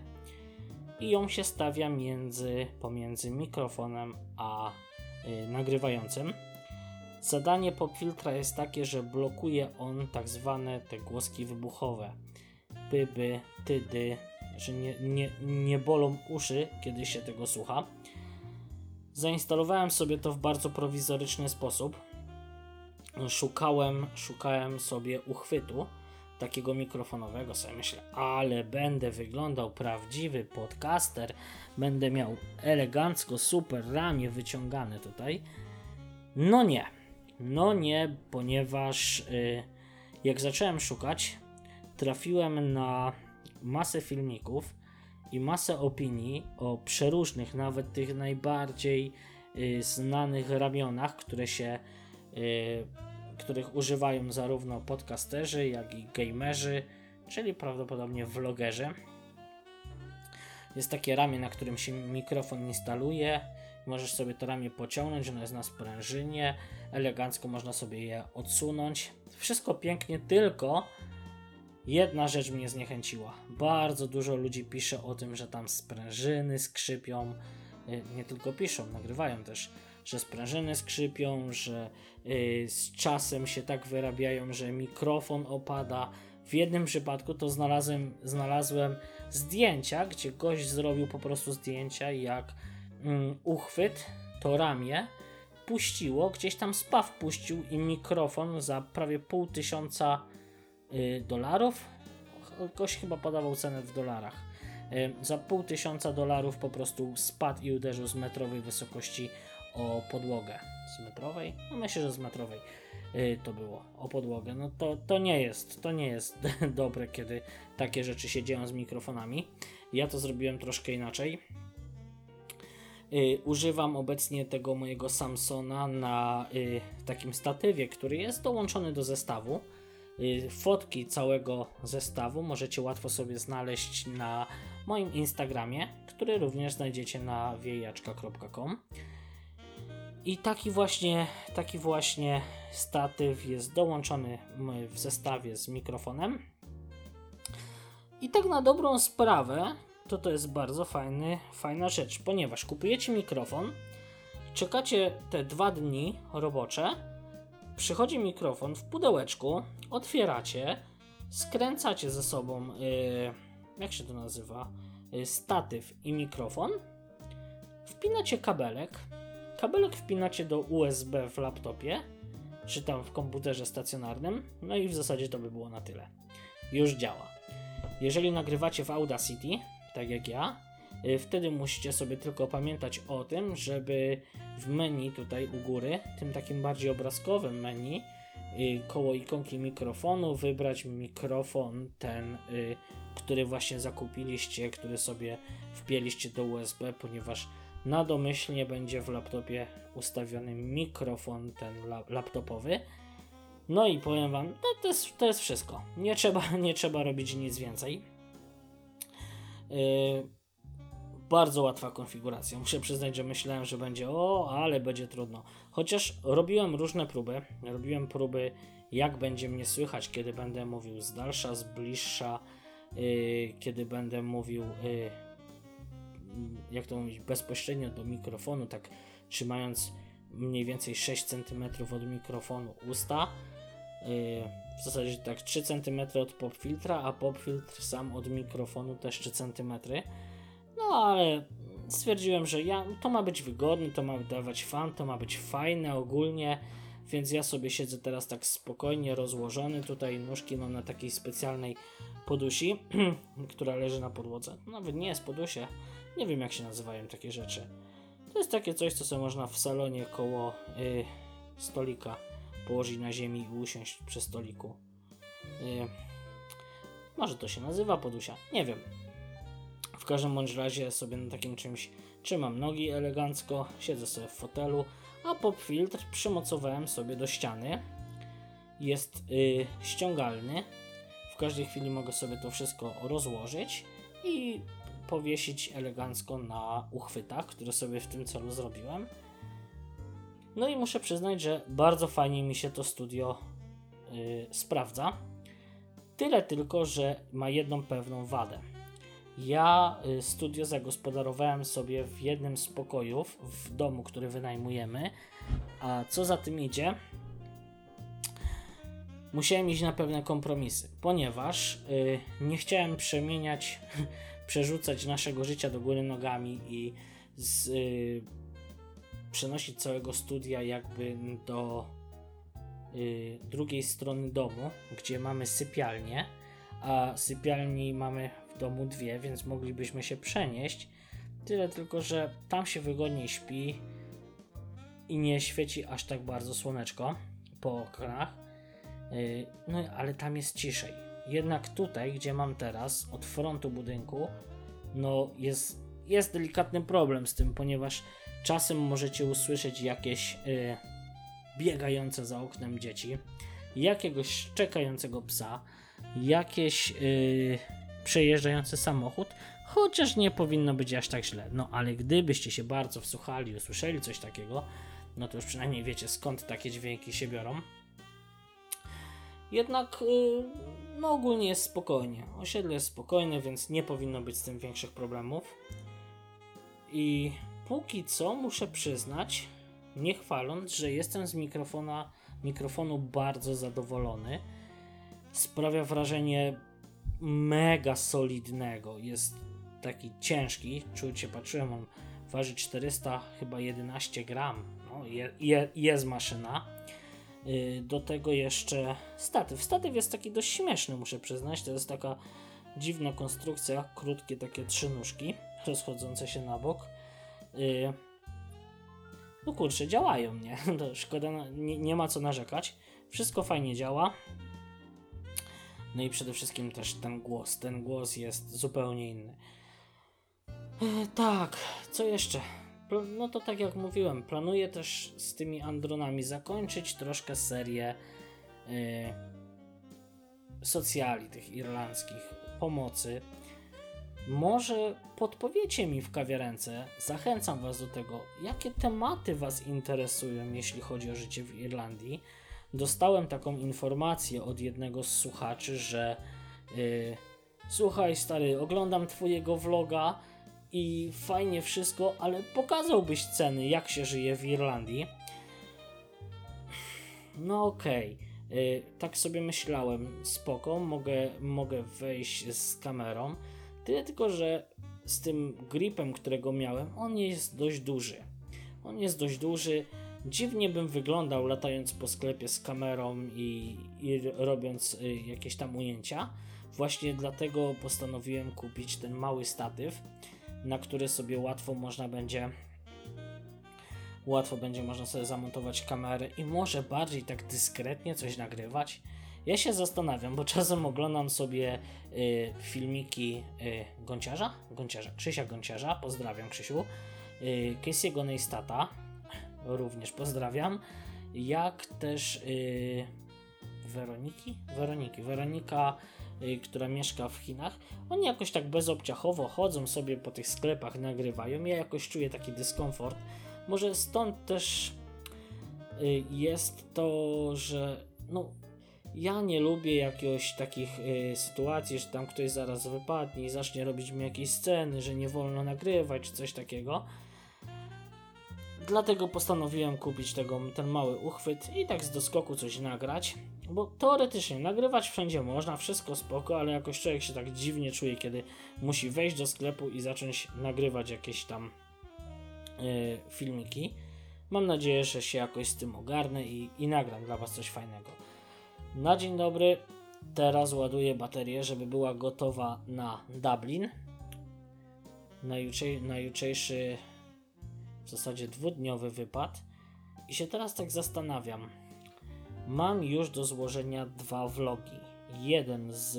i ją się stawia między, pomiędzy mikrofonem a y, nagrywającym. Zadanie popfiltra jest takie, że blokuje on tak zwane te głoski wybuchowe. Byby, tydy, że nie, nie, nie bolą uszy, kiedy się tego słucha. Zainstalowałem sobie to w bardzo prowizoryczny sposób. Szukałem, szukałem sobie uchwytu takiego mikrofonowego, sobie myślę, ale będę wyglądał prawdziwy podcaster, będę miał elegancko, super ramię wyciągane tutaj. No nie, no nie, ponieważ y, jak zacząłem szukać, trafiłem na masę filmików i masę opinii o przeróżnych, nawet tych najbardziej y, znanych ramionach, które się, y, których używają zarówno podcasterzy, jak i gamerzy, czyli prawdopodobnie vlogerzy. Jest takie ramię, na którym się mikrofon instaluje. Możesz sobie to ramię pociągnąć, ono jest na sprężynie. Elegancko można sobie je odsunąć. Wszystko pięknie, tylko jedna rzecz mnie zniechęciła. Bardzo dużo ludzi pisze o tym, że tam sprężyny skrzypią. Y, Nie tylko piszą, nagrywają też, że sprężyny skrzypią, że y, z czasem się tak wyrabiają, że mikrofon opada. W jednym przypadku to znalazłem, znalazłem zdjęcia, gdzie gość zrobił po prostu zdjęcia, jak uchwyt, to ramię, puściło, gdzieś tam spaw puścił i mikrofon za prawie pół tysiąca y, dolarów. Gość chyba podawał cenę w dolarach. Y, za pół tysiąca dolarów po prostu spadł i uderzył z metrowej wysokości o podłogę. Z metrowej? No myślę, że z metrowej y, to było o podłogę. No to, to nie jest, to nie jest dobre, kiedy takie rzeczy się dzieją z mikrofonami. Ja to zrobiłem troszkę inaczej. Y, używam obecnie tego mojego Samsona na y, takim statywie, który jest dołączony do zestawu. Y, fotki całego zestawu możecie łatwo sobie znaleźć na moim Instagramie, który również znajdziecie na wiejaczka.com. I taki właśnie, taki właśnie statyw jest dołączony w zestawie z mikrofonem. I tak na dobrą sprawę, to to jest bardzo fajny, fajna rzecz, ponieważ kupujecie mikrofon, czekacie te dwa dni robocze, przychodzi mikrofon w pudełeczku, otwieracie, skręcacie ze sobą, yy, jak się to nazywa, yy, statyw i mikrofon, wpinacie kabelek, kabelek wpinacie do USB w laptopie, czy tam w komputerze stacjonarnym, no i w zasadzie to by było na tyle. Już działa. Jeżeli nagrywacie w Audacity, tak jak ja, y, wtedy musicie sobie tylko pamiętać o tym, żeby w menu tutaj u góry, tym takim bardziej obrazkowym menu, y, koło ikonki mikrofonu, wybrać mikrofon ten, y, który właśnie zakupiliście, który sobie wpięliście do USB, ponieważ na domyślnie będzie w laptopie ustawiony mikrofon ten la- laptopowy. No i powiem wam, to, to, jest, to jest wszystko. Nie trzeba, nie trzeba robić nic więcej. Yy, bardzo łatwa konfiguracja. Muszę przyznać, że myślałem, że będzie o, ale będzie trudno. Chociaż robiłem różne próby. Robiłem próby, jak będzie mnie słychać, kiedy będę mówił z dalsza, z bliższa, yy, kiedy będę mówił, yy, jak to mówić, bezpośrednio do mikrofonu, tak trzymając mniej więcej 6 cm od mikrofonu usta. Yy, w zasadzie tak 3 cm od popfiltra, a popfiltr sam od mikrofonu też 3 cm. No ale stwierdziłem, że ja, to ma być wygodne, to ma dawać fan, to ma być fajne ogólnie, więc ja sobie siedzę teraz tak spokojnie rozłożony. Tutaj nóżki mam na takiej specjalnej podusi, która leży na podłodze. Nawet nie jest podusie, nie wiem jak się nazywają takie rzeczy. To jest takie coś, co sobie można w salonie koło y, stolika położyć na ziemi i usiąść przy stoliku. Y, może to się nazywa podusia, nie wiem. W każdym bądź razie sobie na takim czymś trzymam nogi elegancko, siedzę sobie w fotelu, a pop filtr przymocowałem sobie do ściany. Jest y, ściągalny. W każdej chwili mogę sobie to wszystko rozłożyć i powiesić elegancko na uchwytach, które sobie w tym celu zrobiłem. No i muszę przyznać, że bardzo fajnie mi się to studio y, sprawdza. Tyle tylko, że ma jedną pewną wadę. Ja y, studio zagospodarowałem sobie w jednym z pokojów w domu, który wynajmujemy, a co za tym idzie, musiałem iść na pewne kompromisy, ponieważ y, nie chciałem przemieniać, przerzucać naszego życia do góry nogami i z, przenosić całego studia jakby do y, drugiej strony domu, gdzie mamy sypialnię, a sypialni mamy w domu dwie, więc moglibyśmy się przenieść. Tyle tylko, że tam się wygodniej śpi i nie świeci aż tak bardzo słoneczko po oknach. Y, no ale tam jest ciszej. Jednak tutaj, gdzie mam teraz, od frontu budynku, no jest, jest delikatny problem z tym, ponieważ czasem możecie usłyszeć jakieś y, biegające za oknem dzieci, jakiegoś szczekającego psa, jakieś y, przejeżdżający samochód, chociaż nie powinno być aż tak źle. No ale gdybyście się bardzo wsłuchali usłyszeli coś takiego, no to już przynajmniej wiecie skąd takie dźwięki się biorą. Jednak y, no ogólnie jest spokojnie. Osiedle jest spokojne, więc nie powinno być z tym większych problemów. I póki co muszę przyznać, nie chwaląc, że jestem z mikrofona, mikrofonu bardzo zadowolony. Sprawia wrażenie mega solidnego. Jest taki ciężki. Czujcie, patrzyłem, on waży 400, chyba 11 gram. No, je, je, jest maszyna. Y, do tego jeszcze statyw. Statyw jest taki dość śmieszny, muszę przyznać. To jest taka dziwna konstrukcja, krótkie takie trzy nóżki, rozchodzące się na bok. Y, no kurczę, działają, nie? To szkoda, nie, nie ma co narzekać. Wszystko fajnie działa. No i przede wszystkim też ten głos. Ten głos jest zupełnie inny. E, tak, co jeszcze? No to tak jak mówiłem, planuję też z tymi Andronami zakończyć troszkę serię yy, socjali tych irlandzkich, pomocy. Może podpowiecie mi w kawiarence, zachęcam Was do tego, jakie tematy Was interesują, jeśli chodzi o życie w Irlandii. Dostałem taką informację od jednego z słuchaczy, że yy, słuchaj stary, oglądam Twojego vloga, i fajnie wszystko, ale pokazałbyś ceny, jak się żyje w Irlandii. No okej, okay. tak sobie myślałem, spoko, mogę, mogę wejść z kamerą, tyle tylko, że z tym gripem, którego miałem, on jest dość duży. On jest dość duży, dziwnie bym wyglądał latając po sklepie z kamerą i, i robiąc y, jakieś tam ujęcia. Właśnie dlatego postanowiłem kupić ten mały statyw na który sobie łatwo można będzie łatwo będzie można sobie zamontować kamerę i może bardziej tak dyskretnie coś nagrywać. Ja się zastanawiam, bo czasem oglądam sobie y, filmiki y, Gąciarza, Gąciarza, Krzysia Gąciarza, pozdrawiam Krzysiu, y, Casey'ego Neistata, również pozdrawiam, jak też y, Weroniki, Weroniki, Weronika Y, która mieszka w Chinach, oni jakoś tak bezobciachowo chodzą sobie po tych sklepach, nagrywają. Ja jakoś czuję taki dyskomfort. Może stąd też y, jest to, że no, ja nie lubię jakichś takich y, sytuacji, że tam ktoś zaraz wypadnie i zacznie robić mi jakieś sceny, że nie wolno nagrywać czy coś takiego. Dlatego postanowiłem kupić tego, ten mały uchwyt i tak z doskoku coś nagrać. Bo teoretycznie nagrywać wszędzie można, wszystko spoko, ale jakoś człowiek się tak dziwnie czuje, kiedy musi wejść do sklepu i zacząć nagrywać jakieś tam yy, filmiki. Mam nadzieję, że się jakoś z tym ogarnę i, i nagram dla Was coś fajnego. Na dzień dobry, teraz ładuję baterię, żeby była gotowa na Dublin. Na, jutrzej, na jutrzejszy w zasadzie dwudniowy wypad. I się teraz tak zastanawiam Mam już do złożenia dwa vlogi. Jeden z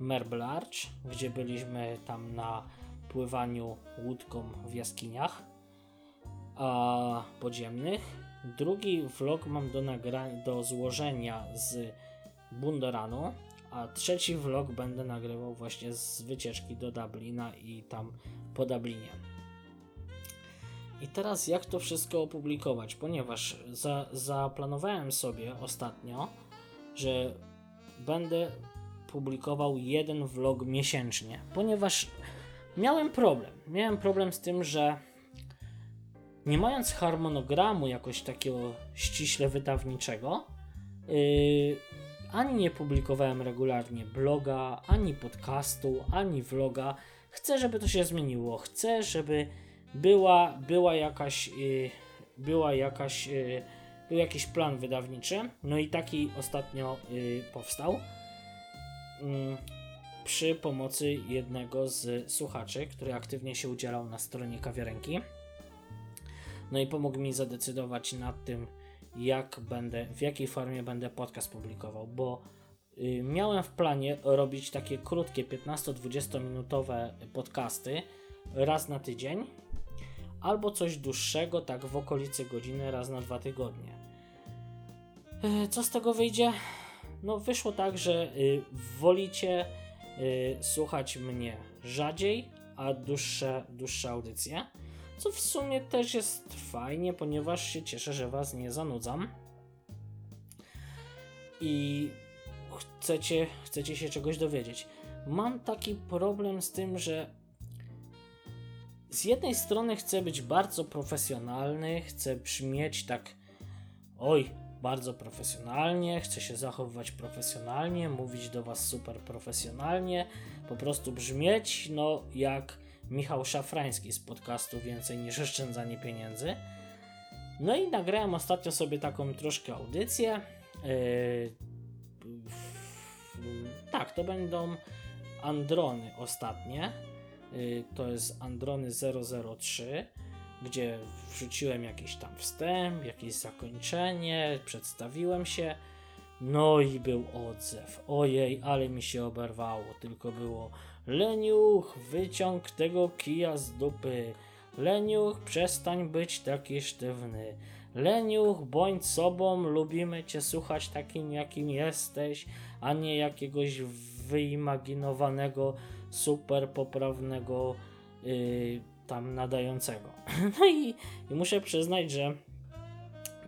Merble Arch, gdzie byliśmy tam na pływaniu łódką w jaskiniach a, podziemnych. Drugi vlog mam do, nagra- do złożenia z Bundoranu, a trzeci vlog będę nagrywał właśnie z wycieczki do Dublina i tam po Dublinie. I teraz jak to wszystko opublikować? Ponieważ za, zaplanowałem sobie ostatnio, że będę publikował jeden vlog miesięcznie, ponieważ miałem problem. Miałem problem z tym, że nie mając harmonogramu jakoś takiego ściśle wydawniczego, yy, ani nie publikowałem regularnie bloga, ani podcastu, ani vloga. Chcę, żeby to się zmieniło. Chcę, żeby była, była jakaś, y, była jakaś y, był jakiś plan wydawniczy, no i taki ostatnio y, powstał mm, przy pomocy jednego z słuchaczy, który aktywnie się udzielał na stronie kawiarenki. No i pomógł mi zadecydować nad tym, jak będę, w jakiej formie będę podcast publikował, bo y, miałem w planie robić takie krótkie 15-20 minutowe podcasty raz na tydzień, albo coś dłuższego, tak w okolicy godziny raz na dwa tygodnie. Y, co z tego wyjdzie? No wyszło tak, że y, wolicie słuchać mnie rzadziej, a dłuższe, dłuższe audycje. Co w sumie też jest fajnie, ponieważ się cieszę, że Was nie zanudzam. I chcecie, chcecie się czegoś dowiedzieć. Mam taki problem z tym, że z jednej strony chcę być bardzo profesjonalny, chcę brzmieć tak, oj, bardzo profesjonalnie, chcę się zachowywać profesjonalnie, mówić do Was super profesjonalnie, po prostu brzmieć, no jak Michał Szafrański z podcastu Więcej niż oszczędzanie pieniędzy. No i nagrałem ostatnio sobie taką troszkę audycję. Yy, tak, to będą Androny ostatnie. Yy, to jest Androny 003, gdzie wrzuciłem jakiś tam wstęp, jakieś zakończenie, przedstawiłem się. No i był odzew. Ojej, ale mi się oberwało. Tylko było Leniuch, wyciąg tego kija z dupy. Leniuch, przestań być taki sztywny. Leniuch, bądź sobą, lubimy cię słuchać takim, jakim jesteś, a nie jakiegoś wyimaginowanego, super poprawnego yy, tam nadającego. No i, i muszę przyznać, że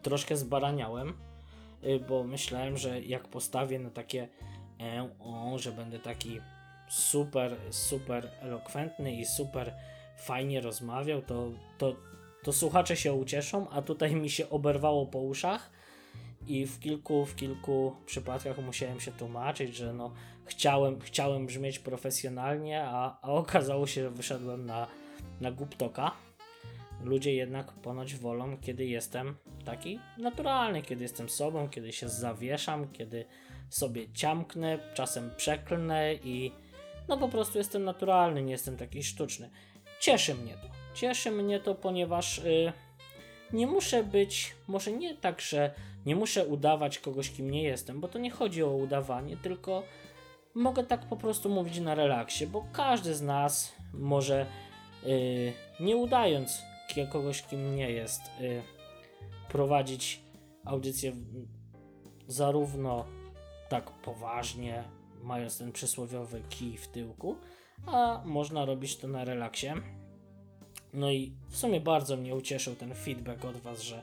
troszkę zbaraniałem, bo myślałem, że jak postawię na takie e, o, że będę taki super, super elokwentny i super fajnie rozmawiał, to, to, to słuchacze się ucieszą, a tutaj mi się oberwało po uszach i w kilku, w kilku przypadkach musiałem się tłumaczyć, że no chciałem, chciałem brzmieć profesjonalnie, a, a okazało się, że wyszedłem na, na głuptoka. Ludzie jednak ponoć wolą, kiedy jestem taki naturalny, kiedy jestem sobą, kiedy się zawieszam, kiedy sobie ciamknę, czasem przeklnę i no po prostu jestem naturalny, nie jestem taki sztuczny. Cieszy mnie to. Cieszy mnie to, ponieważ yy, nie muszę być, może nie tak, że nie muszę udawać kogoś, kim nie jestem, bo to nie chodzi o udawanie, tylko mogę tak po prostu mówić na relaksie, bo każdy z nas może yy, nie udając kogoś, kim nie jest, yy, prowadzić audycję zarówno tak poważnie, mając ten przysłowiowy kij w tyłku, a można robić to na relaksie. No i w sumie bardzo mnie ucieszył ten feedback od Was, że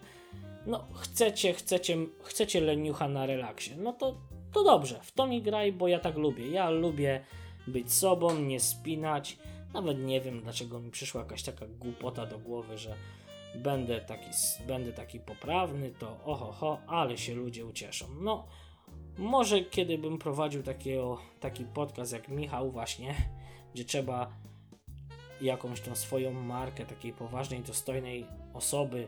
no chcecie, chcecie, chcecie leniucha na relaksie. No to, to dobrze, w to mi graj, bo ja tak lubię. Ja lubię być sobą, nie spinać. Nawet nie wiem, dlaczego mi przyszła jakaś taka głupota do głowy, że będę taki, będę taki poprawny, to oho, ho, ale się ludzie ucieszą. No, może kiedy bym prowadził taki podcast jak Michał właśnie, gdzie trzeba jakąś tą swoją markę takiej poważnej, dostojnej osoby,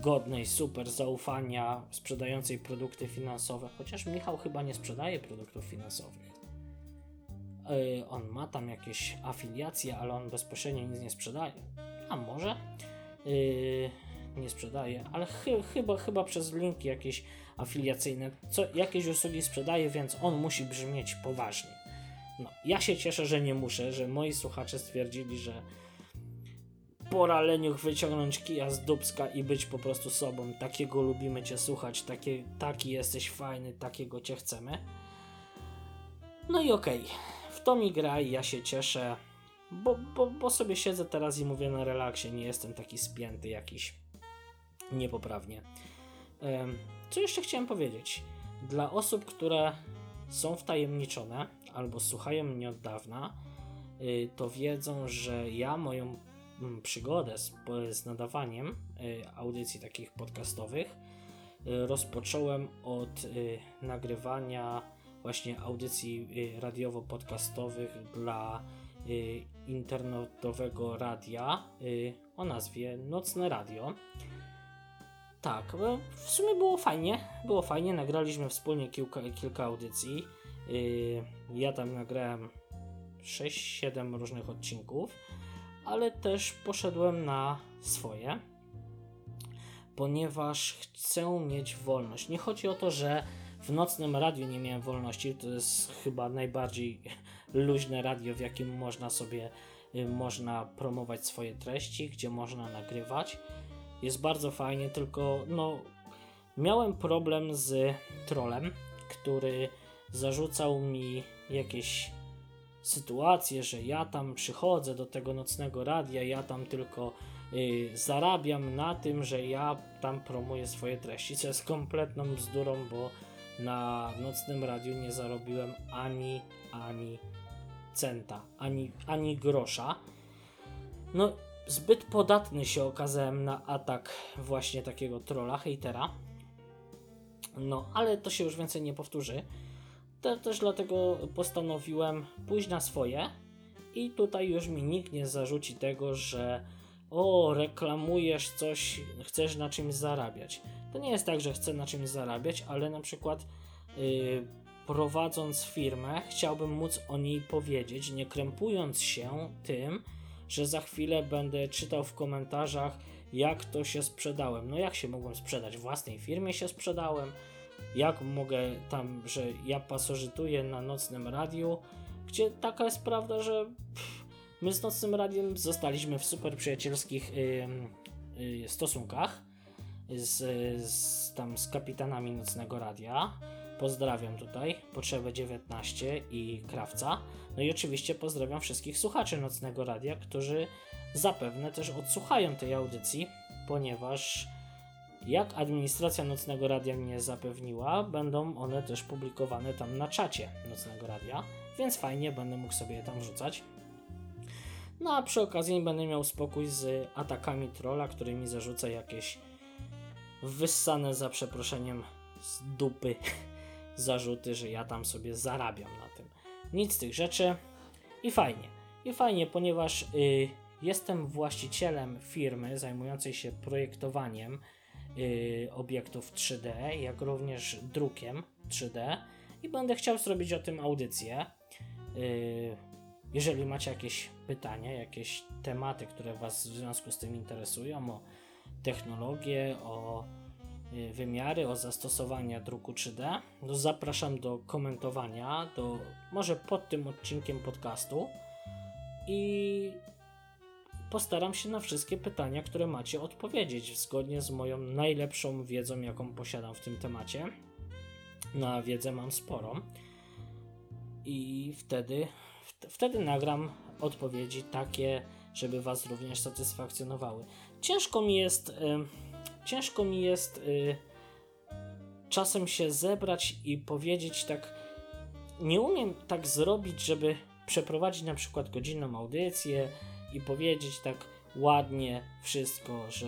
godnej, super zaufania, sprzedającej produkty finansowe, chociaż Michał chyba nie sprzedaje produktów finansowych. Yy, on ma tam jakieś afiliacje, ale on bezpośrednio nic nie sprzedaje. A może? Yy, nie sprzedaje, ale chy, chyba, chyba przez linki jakieś afiliacyjne, co, jakieś usługi sprzedaje, więc on musi brzmieć poważnie. No, ja się cieszę, że nie muszę, że moi słuchacze stwierdzili, że pora leniuch wyciągnąć kija z dubska i być po prostu sobą. Takiego lubimy cię słuchać, takie, taki jesteś fajny, takiego cię chcemy. No i okej, okay. To mi gra i ja się cieszę, bo, bo, bo sobie siedzę teraz i mówię na relaksie, nie jestem taki spięty jakiś niepoprawnie. Co jeszcze chciałem powiedzieć? Dla osób, które są wtajemniczone albo słuchają mnie od dawna, y, to wiedzą, że ja moją mm, przygodę z, z nadawaniem y, audycji takich podcastowych y, rozpocząłem od nagrywania właśnie audycji radiowo-podcastowych dla internetowego radia o nazwie Nocne Radio. Tak, bo w sumie było fajnie. Było fajnie, nagraliśmy wspólnie kilka, kilka audycji. Ja tam nagrałem 6-7 różnych odcinków, ale też poszedłem na swoje, ponieważ chcę mieć wolność. Nie chodzi o to, że w nocnym radiu nie miałem wolności. To jest chyba najbardziej luźne radio, w jakim można sobie y, można promować swoje treści, gdzie można nagrywać. Jest bardzo fajnie, tylko no miałem problem z trolem, który zarzucał mi jakieś sytuacje, że ja tam przychodzę do tego nocnego radia, ja tam tylko y, zarabiam na tym, że ja tam promuję swoje treści, co jest kompletną bzdurą, bo na nocnym radiu nie zarobiłem ani, ani centa, ani, ani grosza. No, zbyt podatny się okazałem na atak właśnie takiego trolla, hejtera. No, ale to się już więcej nie powtórzy. To też dlatego postanowiłem pójść na swoje i tutaj już mi nikt nie zarzuci tego, że o, reklamujesz coś, chcesz na czymś zarabiać. To nie jest tak, że chcę na czymś zarabiać, ale na przykład yy, prowadząc firmę, chciałbym móc o niej powiedzieć, nie krępując się tym, że za chwilę będę czytał w komentarzach, jak to się sprzedałem. No jak się mogłem sprzedać? Własnej firmie się sprzedałem. Jak mogę tam, że ja pasożytuję na nocnym radiu, gdzie taka jest prawda, że pff, my z nocnym radiem zostaliśmy w super przyjacielskich yy, yy, stosunkach z, z, tam z kapitanami nocnego radia. Pozdrawiam tutaj Potrzebę 19 i Krawca. No i oczywiście pozdrawiam wszystkich słuchaczy Nocnego Radia, którzy zapewne też odsłuchają tej audycji, ponieważ jak administracja Nocnego Radia mnie zapewniła, będą one też publikowane tam na czacie Nocnego Radia, więc fajnie będę mógł sobie je tam wrzucać. No a przy okazji będę miał spokój z atakami trolla, który mi zarzuca jakieś wyssane za przeproszeniem z dupy zarzuty, że ja tam sobie zarabiam na tym. Nic z tych rzeczy i fajnie. I fajnie, ponieważ y, jestem właścicielem firmy zajmującej się projektowaniem y, obiektów 3D, jak również drukiem 3D i będę chciał zrobić o tym audycję. Y, jeżeli macie jakieś pytania, jakieś tematy, które Was w związku z tym interesują, o technologię, o y, wymiary, o zastosowania druku 3D, to zapraszam do komentowania, do może pod tym odcinkiem podcastu i postaram się na wszystkie pytania, które macie odpowiedzieć zgodnie z moją najlepszą wiedzą, jaką posiadam w tym temacie. Na wiedzę mam sporo. I wtedy, wtedy nagram odpowiedzi takie, żeby Was również satysfakcjonowały. Ciężko mi jest, y, ciężko mi jest y, czasem się zebrać i powiedzieć tak. Nie umiem tak zrobić, żeby przeprowadzić na przykład godzinną audycję i powiedzieć tak ładnie wszystko, że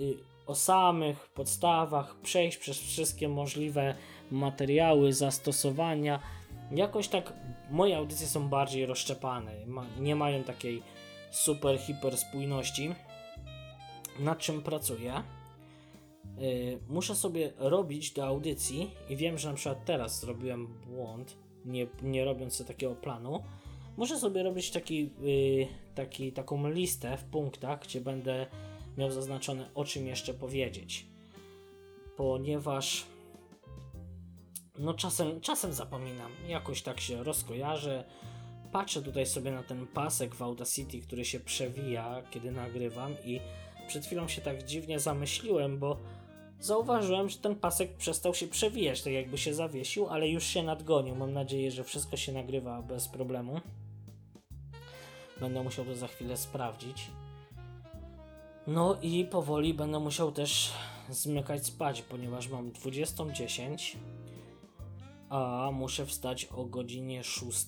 y, o samych podstawach, przejść przez wszystkie możliwe materiały, zastosowania. Jakoś tak moje audycje są bardziej rozszczepane, nie mają takiej super, hiper spójności. Nad czym pracuję? Yy, muszę sobie robić do audycji i wiem, że na przykład teraz zrobiłem błąd, nie, nie robiąc sobie takiego planu. Muszę sobie robić taki, yy, taki, taką listę w punktach, gdzie będę miał zaznaczone o czym jeszcze powiedzieć. Ponieważ no czasem, czasem zapominam, jakoś tak się rozkojarzę. Patrzę tutaj sobie na ten pasek w Audacity, który się przewija, kiedy nagrywam i przed chwilą się tak dziwnie zamyśliłem, bo zauważyłem, że ten pasek przestał się przewijać, tak jakby się zawiesił, ale już się nadgonił. Mam nadzieję, że wszystko się nagrywa bez problemu. Będę musiał to za chwilę sprawdzić. No i powoli będę musiał też zmykać spać, ponieważ mam 20.10, a muszę wstać o godzinie 6,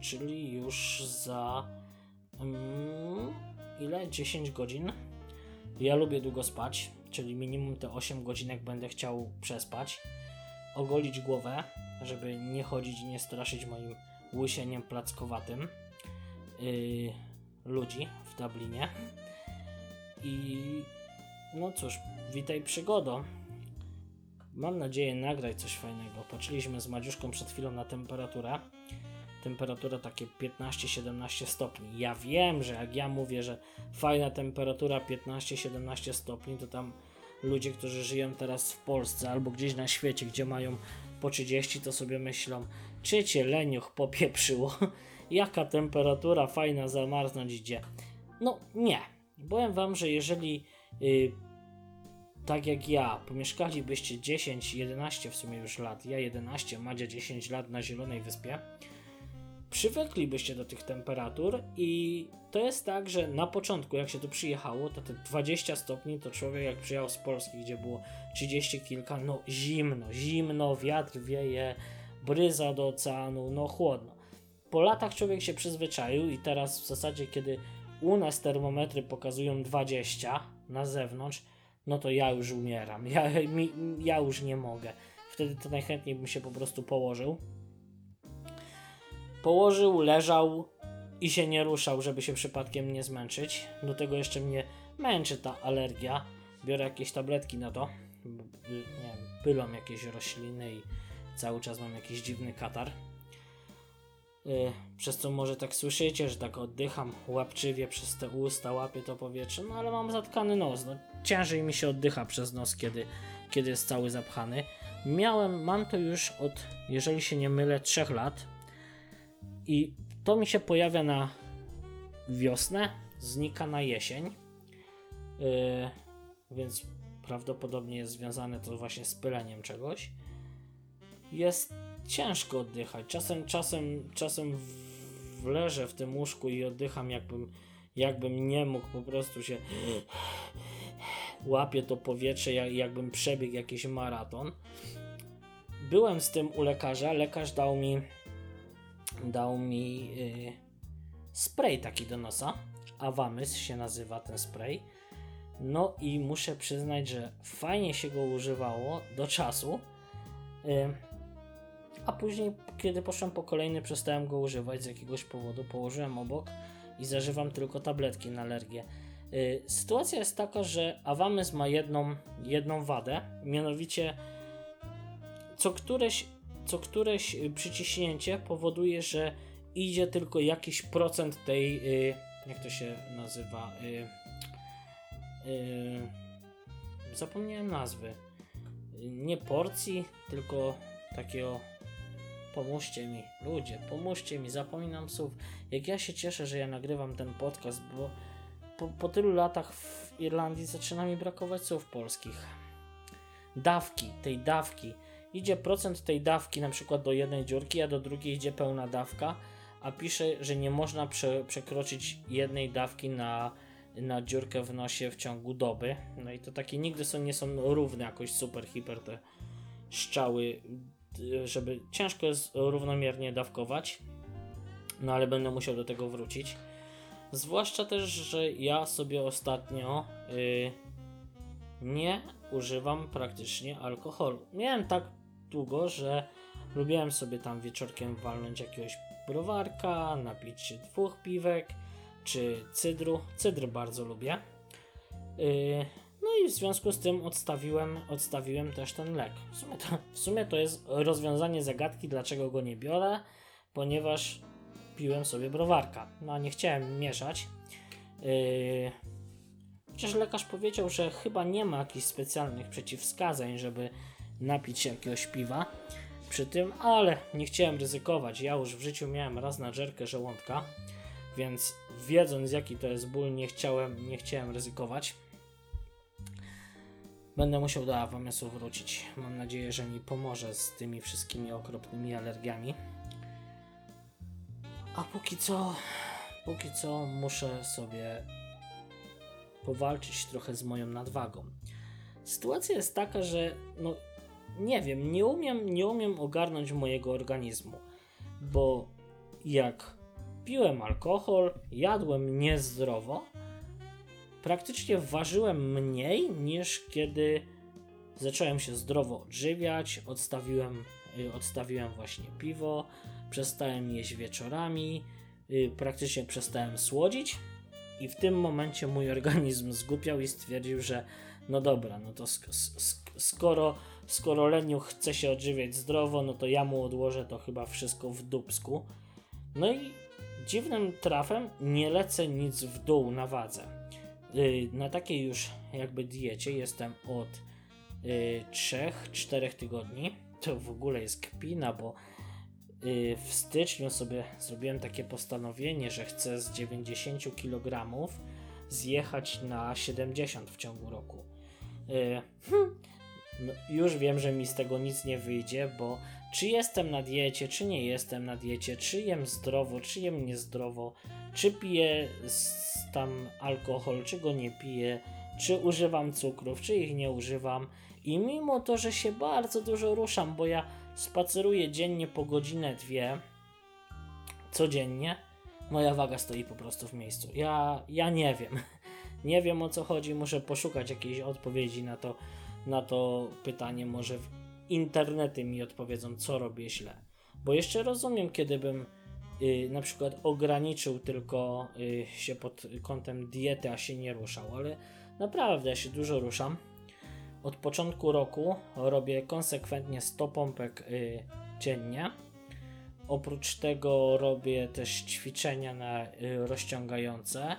czyli już za mm, ile? 10 godzin. Ja lubię długo spać, czyli minimum te 8 godzinek będę chciał przespać. Ogolić głowę, żeby nie chodzić i nie straszyć moim łysieniem plackowatym yy, ludzi w Dublinie. I no cóż, witaj przygodo. Mam nadzieję nagrać coś fajnego. Patrzyliśmy z Madziuszką przed chwilą na temperaturę. Temperatura takie 15-17 stopni. Ja wiem, że jak ja mówię, że fajna temperatura 15-17 stopni, to tam ludzie, którzy żyją teraz w Polsce albo gdzieś na świecie, gdzie mają po 30, to sobie myślą, czy cię leniuch popieprzyło? Jaka temperatura fajna zamarznąć idzie? No nie. Powiem wam, że jeżeli y, tak jak ja, pomieszkalibyście 10, 11 w sumie już lat, ja 11, Madzia 10 lat na Zielonej Wyspie, przywyklibyście do tych temperatur i to jest tak, że na początku jak się tu przyjechało, to te 20 stopni to człowiek jak przyjechał z Polski, gdzie było 30 kilka, no zimno, zimno, wiatr wieje, bryza do oceanu, no chłodno. Po latach człowiek się przyzwyczaił i teraz w zasadzie kiedy u nas termometry pokazują 20 na zewnątrz, no to ja już umieram, ja, mi, ja już nie mogę. Wtedy to najchętniej bym się po prostu położył Położył, leżał i się nie ruszał, żeby się przypadkiem nie zmęczyć. Do tego jeszcze mnie męczy ta alergia. Biorę jakieś tabletki na to. Nie wiem, pylą jakieś rośliny i cały czas mam jakiś dziwny katar. Yy, przez co może tak słyszycie, że tak oddycham łapczywie przez te usta, łapię to powietrze, no ale mam zatkany nos. No, ciężej mi się oddycha przez nos, kiedy, kiedy jest cały zapchany. Miałem, mam to już od, jeżeli się nie mylę, 3 lat i to mi się pojawia na wiosnę, znika na jesień. Yy, więc prawdopodobnie jest związane to właśnie z pyleniem czegoś. Jest ciężko oddychać. Czasem, czasem, czasem wleżę w tym łóżku i oddycham jakbym, jakbym nie mógł po prostu się łapię to powietrze, jakbym przebiegł jakiś maraton. Byłem z tym u lekarza. Lekarz dał mi dał mi y, spray taki do nosa. Awamys się nazywa ten spray. No i muszę przyznać, że fajnie się go używało do czasu. Y, a później, kiedy poszłem po kolejny, przestałem go używać z jakiegoś powodu. Położyłem obok i zażywam tylko tabletki na alergię. Y, sytuacja jest taka, że Awamys ma jedną, jedną wadę, mianowicie co któreś co któreś y, przyciśnięcie powoduje, że idzie tylko jakiś procent tej, y, jak to się nazywa, y, zapomniałem nazwy, nie porcji, tylko takiego pomóżcie mi, ludzie, pomóżcie mi, zapominam słów. Jak ja się cieszę, że ja nagrywam ten podcast, bo po, po tylu latach w Irlandii zaczyna mi brakować słów polskich. Dawki, tej dawki idzie procent tej dawki na przykład do jednej dziurki, a do drugiej idzie pełna dawka, a pisze, że nie można prze, przekroczyć jednej dawki na, na dziurkę w nosie w ciągu doby. No i to takie nigdy są, nie są równe jakoś super, hiper te szczały, żeby ciężko jest równomiernie dawkować. No ale będę musiał do tego wrócić. Zwłaszcza też, że ja sobie ostatnio yy, nie używam praktycznie alkoholu. Miałem tak długo, że lubiłem sobie tam wieczorkiem walnąć jakiegoś browarka, napić się dwóch piwek, czy cydru. Cydr bardzo lubię. Yy, no i w związku z tym odstawiłem, odstawiłem też ten lek. W sumie, to, w sumie to jest rozwiązanie zagadki, dlaczego go nie biorę, ponieważ piłem sobie browarka. No a nie chciałem mieszać. Yy, chociaż lekarz powiedział, że chyba nie ma jakichś specjalnych przeciwwskazań, żeby napić się jakiegoś piwa przy tym, ale nie chciałem ryzykować. Ja już w życiu miałem raz na żerkę żołądka, więc wiedząc jaki to jest ból, nie chciałem, nie chciałem ryzykować. Będę musiał do awamsu wrócić. Mam nadzieję, że mi pomoże z tymi wszystkimi okropnymi alergiami. A póki co, póki co muszę sobie powalczyć trochę z moją nadwagą. Sytuacja jest taka, że no, nie wiem, nie umiem, nie umiem ogarnąć mojego organizmu, bo jak piłem alkohol, jadłem niezdrowo, praktycznie ważyłem mniej niż kiedy zacząłem się zdrowo odżywiać, odstawiłem, y, odstawiłem właśnie piwo, przestałem jeść wieczorami, y, praktycznie przestałem słodzić i w tym momencie mój organizm zgłupiał i stwierdził, że no dobra, no to sk sk skoro, skoro Leniuch chce się odżywiać zdrowo, no to ja mu odłożę to chyba wszystko w dupsku. No i dziwnym trafem nie lecę nic w dół na wadze. Yy, na takiej już jakby diecie jestem od yy, 3-4 tygodni. To w ogóle jest kpina, bo yy, w styczniu sobie zrobiłem takie postanowienie, że chcę z 90 kg zjechać na 70 w ciągu roku. Już wiem, że mi z tego nic nie wyjdzie, bo czy jestem na diecie, czy nie jestem na diecie, czy jem zdrowo, czy jem niezdrowo, czy piję tam alkohol, czy go nie piję, czy używam cukrów, czy ich nie używam. I mimo to, że się bardzo dużo ruszam, bo ja spaceruję dziennie po godzinę, dwie, codziennie, moja waga stoi po prostu w miejscu. Ja, ja nie wiem. Nie wiem o co chodzi, muszę poszukać jakiejś odpowiedzi na to, na to pytanie. Może internety mi odpowiedzą, co robię źle. Bo jeszcze rozumiem, kiedy bym y, na przykład ograniczył tylko y, się pod kątem diety, a się nie ruszał, ale naprawdę ja się dużo ruszam. Od początku roku robię konsekwentnie 100 pompek y, dziennie. Oprócz tego robię też ćwiczenia na rozciągające,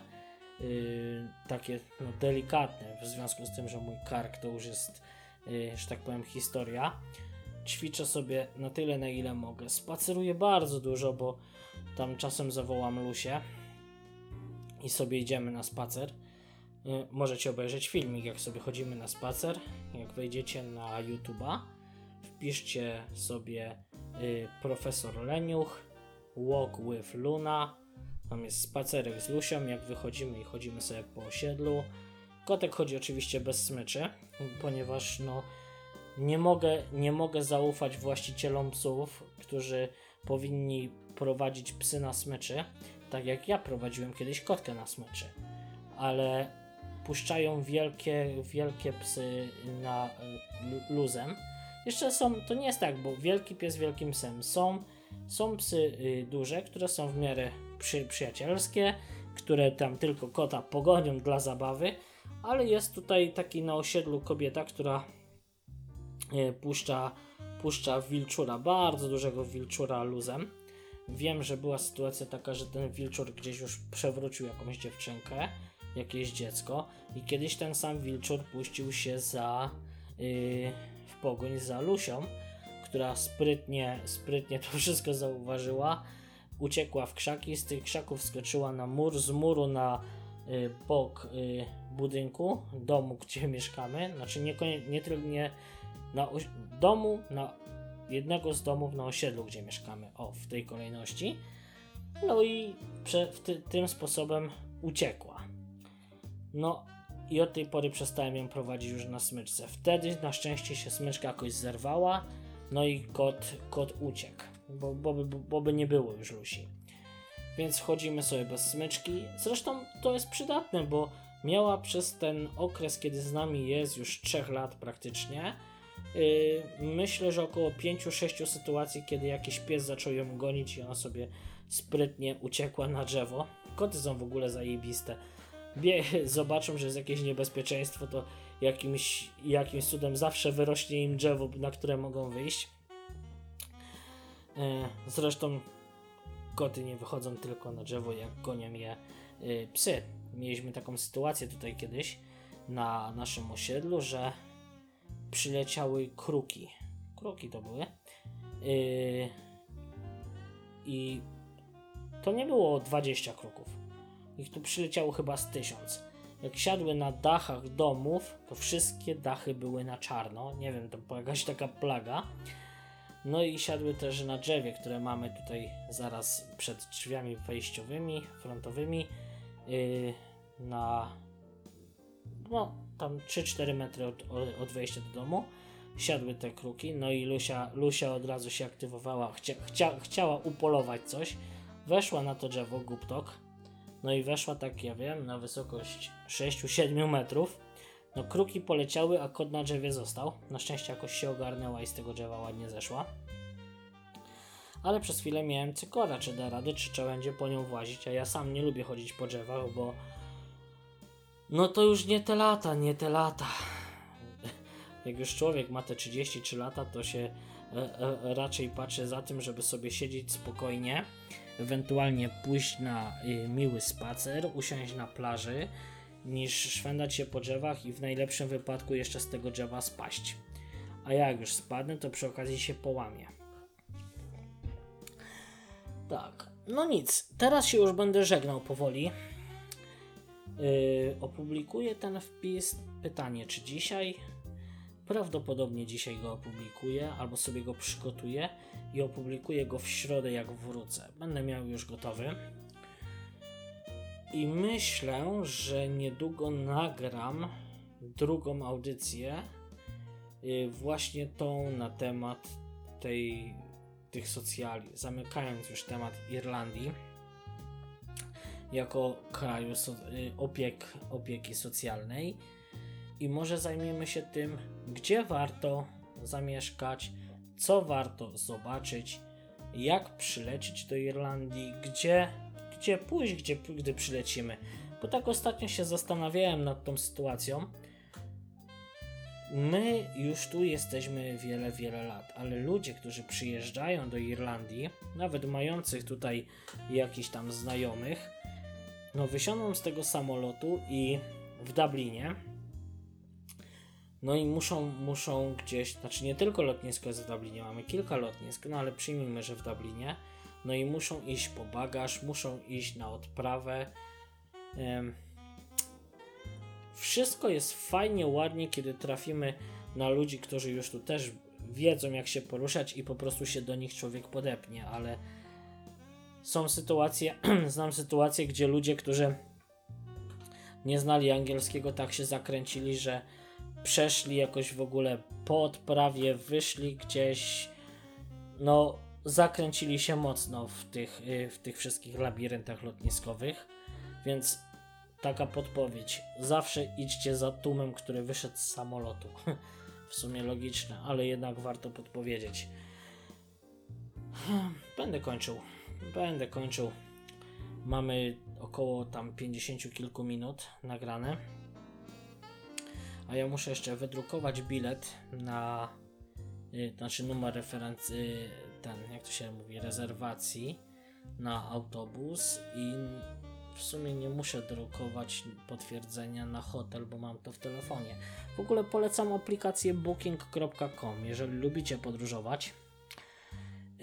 y, takie no, delikatne, w związku z tym, że mój kark to już jest, y, że tak powiem, historia. Ćwiczę sobie na tyle, na ile mogę. Spaceruję bardzo dużo, bo tam czasem zawołam Lusię i sobie idziemy na spacer. Y, Możecie obejrzeć filmik, jak sobie chodzimy na spacer. Jak wejdziecie na YouTube'a, wpiszcie sobie y, profesor Leniuch, Walk with Luna. Tam jest spacerek z Lusią, jak wychodzimy i chodzimy sobie po osiedlu. Kotek chodzi oczywiście bez smyczy, ponieważ no, nie, mogę, nie mogę zaufać właścicielom psów, którzy powinni prowadzić psy na smyczy, tak jak ja prowadziłem kiedyś kotkę na smyczy. Ale puszczają wielkie, wielkie psy na lu- luzem. Jeszcze są, to nie jest tak, bo wielki pies wielkim psem. Są, są psy y, duże, które są w miarę przy, przyjacielskie, które tam tylko kota pogonią dla zabawy, ale jest tutaj taki na osiedlu kobieta, która y, puszcza, puszcza wilczura, bardzo dużego wilczura luzem. Wiem, że była sytuacja taka, że ten wilczur gdzieś już przewrócił jakąś dziewczynkę, jakieś dziecko i kiedyś ten sam wilczur puścił się za yy, w pogoń za Lusią, która sprytnie, sprytnie to wszystko zauważyła, uciekła w krzaki, z tych krzaków skoczyła na mur, z muru na y, bok y, budynku, domu, gdzie mieszkamy, znaczy nie, nie, nie na domu, na jednego z domów na osiedlu, gdzie mieszkamy, o, w tej kolejności. No i prze, ty, tym sposobem uciekła. No i od tej pory przestałem ją prowadzić już na smyczce. Wtedy na szczęście się smyczka jakoś zerwała, no i kot, kot uciekł, bo, bo, by- bo by nie było już Lusi. Więc chodzimy sobie bez smyczki. Zresztą to jest przydatne, bo miała przez ten okres, kiedy z nami jest, już 3 lat praktycznie. Yy, myślę, że około 5-6 sytuacji, kiedy jakiś pies zaczął ją gonić i ona sobie sprytnie uciekła na drzewo. Koty są w ogóle zajebiste. Bie zobaczą, że jest jakieś niebezpieczeństwo, to jakimś, jakimś cudem zawsze wyrośnie im drzewo, na które mogą wyjść. E, Zresztą koty nie wychodzą tylko na drzewo, jak gonią je y, psy. Mieliśmy taką sytuację tutaj kiedyś na naszym osiedlu, że przyleciały kruki. Kruki to były. Y, I to nie było 20 kruków. Ich tu przyleciało chyba z tysiąc. Jak siadły na dachach domów, to wszystkie dachy były na czarno. Nie wiem, to była jakaś taka plaga. No i siadły też na drzewie, które mamy tutaj zaraz przed drzwiami wejściowymi, frontowymi. Yy, na no tam 3-4 metry od, od wejścia do domu. Siadły te kruki, no i Lusia, Lusia od razu się aktywowała, chcia, chcia, chciała upolować coś. Weszła na to drzewo, guptok. No i weszła tak, ja wiem, na wysokość 6-7 metrów. No kruki poleciały, a kot na drzewie został. Na szczęście jakoś się ogarnęła i z tego drzewa ładnie zeszła. Ale przez chwilę miałem cykora, czy da radę, czy trzeba będzie po nią włazić, a ja sam nie lubię chodzić po drzewach, bo No to już nie te lata, nie te lata. Jak już człowiek ma te 33 lata, to się e, e, raczej patrzy za tym, żeby sobie siedzieć spokojnie, ewentualnie pójść na y, miły spacer, usiąść na plaży, niż szwendać się po drzewach i w najlepszym wypadku jeszcze z tego drzewa spaść. A jak już spadnę, to przy okazji się połamie. Tak, no nic, teraz się już będę żegnał powoli. Yy, opublikuję ten wpis. Pytanie, czy dzisiaj? Prawdopodobnie dzisiaj go opublikuję, albo sobie go przygotuję i opublikuję go w środę, jak wrócę. Będę miał już gotowy. I myślę, że niedługo nagram drugą audycję, yy, właśnie tą na temat tej, tych socjali, zamykając już temat Irlandii jako kraju so, y, opiek, opieki socjalnej. I może zajmiemy się tym, gdzie warto zamieszkać, co warto zobaczyć, jak przylecieć do Irlandii, gdzie, gdzie pójść, gdzie, gdy przylecimy. Bo tak ostatnio się zastanawiałem nad tą sytuacją. My już tu jesteśmy wiele, wiele lat, ale ludzie, którzy przyjeżdżają do Irlandii, nawet mających tutaj jakichś tam znajomych, no wysiądą z tego samolotu i w Dublinie no i muszą, muszą gdzieś, znaczy nie tylko lotnisko jest w Dublinie, mamy kilka lotnisk, no ale przyjmijmy, że w Dublinie, no i muszą iść po bagaż, muszą iść na odprawę. Wszystko jest fajnie, ładnie, kiedy trafimy na ludzi, którzy już tu też wiedzą, jak się poruszać i po prostu się do nich człowiek podepnie, ale są sytuacje, znam sytuacje, gdzie ludzie, którzy nie znali angielskiego, tak się zakręcili, że przeszli jakoś w ogóle po odprawie, wyszli gdzieś, no zakręcili się mocno w tych, y, w tych wszystkich labiryntach lotniskowych, więc taka podpowiedź, zawsze idźcie za tłumem, który wyszedł z samolotu. w sumie logiczne, ale jednak warto podpowiedzieć. Będę kończył. Będę kończył. Mamy około tam 50 kilku minut nagrane. A ja muszę jeszcze wydrukować bilet na y, znaczy numer referencji, y, ten, jak to się mówi, rezerwacji na autobus i w sumie nie muszę drukować potwierdzenia na hotel, bo mam to w telefonie. W ogóle polecam aplikację booking.com, jeżeli lubicie podróżować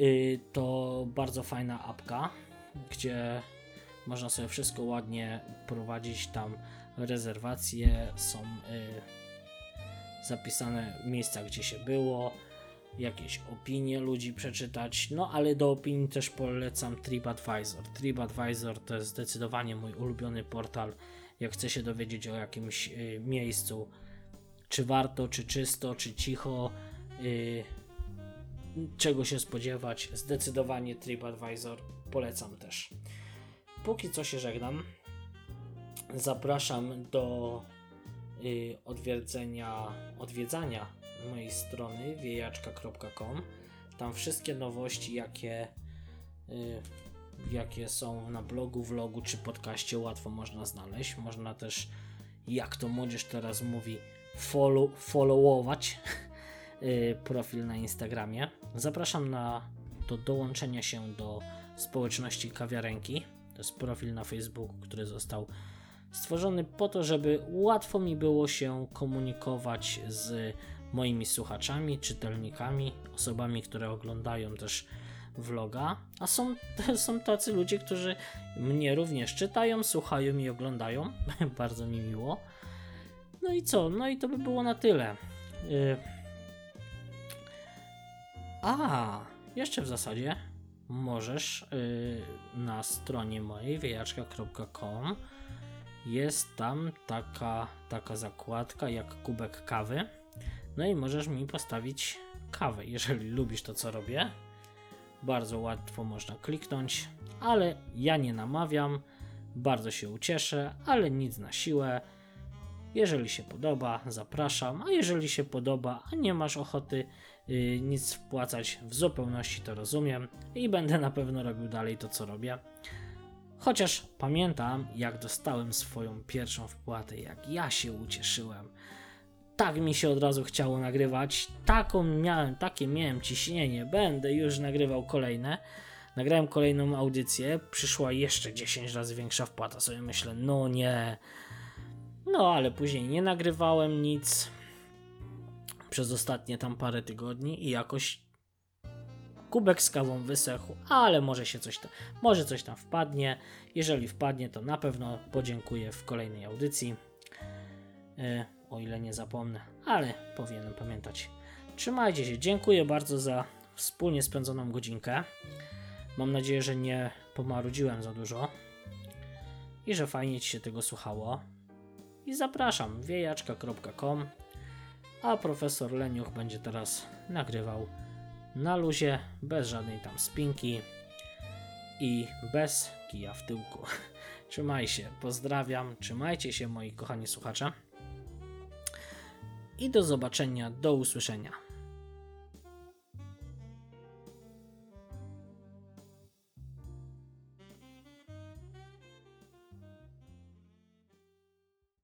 Y, to bardzo fajna apka, gdzie można sobie wszystko ładnie prowadzić. Tam rezerwacje są y, zapisane miejsca, gdzie się było, jakieś opinie ludzi przeczytać. No ale do opinii też polecam TripAdvisor. TripAdvisor to jest zdecydowanie mój ulubiony portal. Jak chcę się dowiedzieć o jakimś y, miejscu, czy warto, czy czysto, czy cicho czego się spodziewać. Zdecydowanie TripAdvisor polecam też. Póki co się żegnam. Zapraszam do y, odwiedzenia, odwiedzania mojej strony wiejaczka.com. Tam wszystkie nowości, jakie, y, jakie są na blogu, vlogu czy podcaście, łatwo można znaleźć. Można też, jak to młodzież teraz mówi, follow, followować Y, profil na Instagramie. Zapraszam na do dołączenia się do społeczności kawiarenki. To jest profil na Facebooku, który został stworzony po to, żeby łatwo mi było się komunikować z moimi słuchaczami, czytelnikami, osobami, które oglądają też vloga, a są, są tacy ludzie, którzy mnie również czytają, słuchają i oglądają. Bardzo mi miło. No i co? No i to by było na tyle. Yy, a, jeszcze w zasadzie możesz yy, na stronie mojej wyjaczka.com jest tam taka, taka zakładka jak kubek kawy. No i możesz mi postawić kawę, jeżeli lubisz to, co robię. Bardzo łatwo można kliknąć, ale ja nie namawiam. Bardzo się ucieszę, ale nic na siłę. Jeżeli się podoba, zapraszam, a jeżeli się podoba, a nie masz ochoty yy, nic wpłacać w zupełności, to rozumiem i będę na pewno robił dalej to, co robię. Chociaż pamiętam, jak dostałem swoją pierwszą wpłatę, jak ja się ucieszyłem. Tak mi się od razu chciało nagrywać, taką miałem, takie miałem ciśnienie, będę już nagrywał kolejne. Nagrałem kolejną audycję, przyszła jeszcze 10 razy większa wpłata. Sobie myślę, no nie. No ale później nie nagrywałem nic przez ostatnie tam parę tygodni i jakoś kubek z kawą wysechł, ale może się coś tam, może coś tam wpadnie. Jeżeli wpadnie, to na pewno podziękuję w kolejnej audycji. E, o ile nie zapomnę, ale powinienem pamiętać. Trzymajcie się, dziękuję bardzo za wspólnie spędzoną godzinkę. Mam nadzieję, że nie pomarudziłem za dużo i że fajnie Ci się tego słuchało. I zapraszam wiejaczka.com, a profesor Leniuch będzie teraz nagrywał na luzie, bez żadnej tam spinki i bez kija w tyłku. Trzymaj się, pozdrawiam, trzymajcie się moi kochani słuchacze i do zobaczenia, do usłyszenia.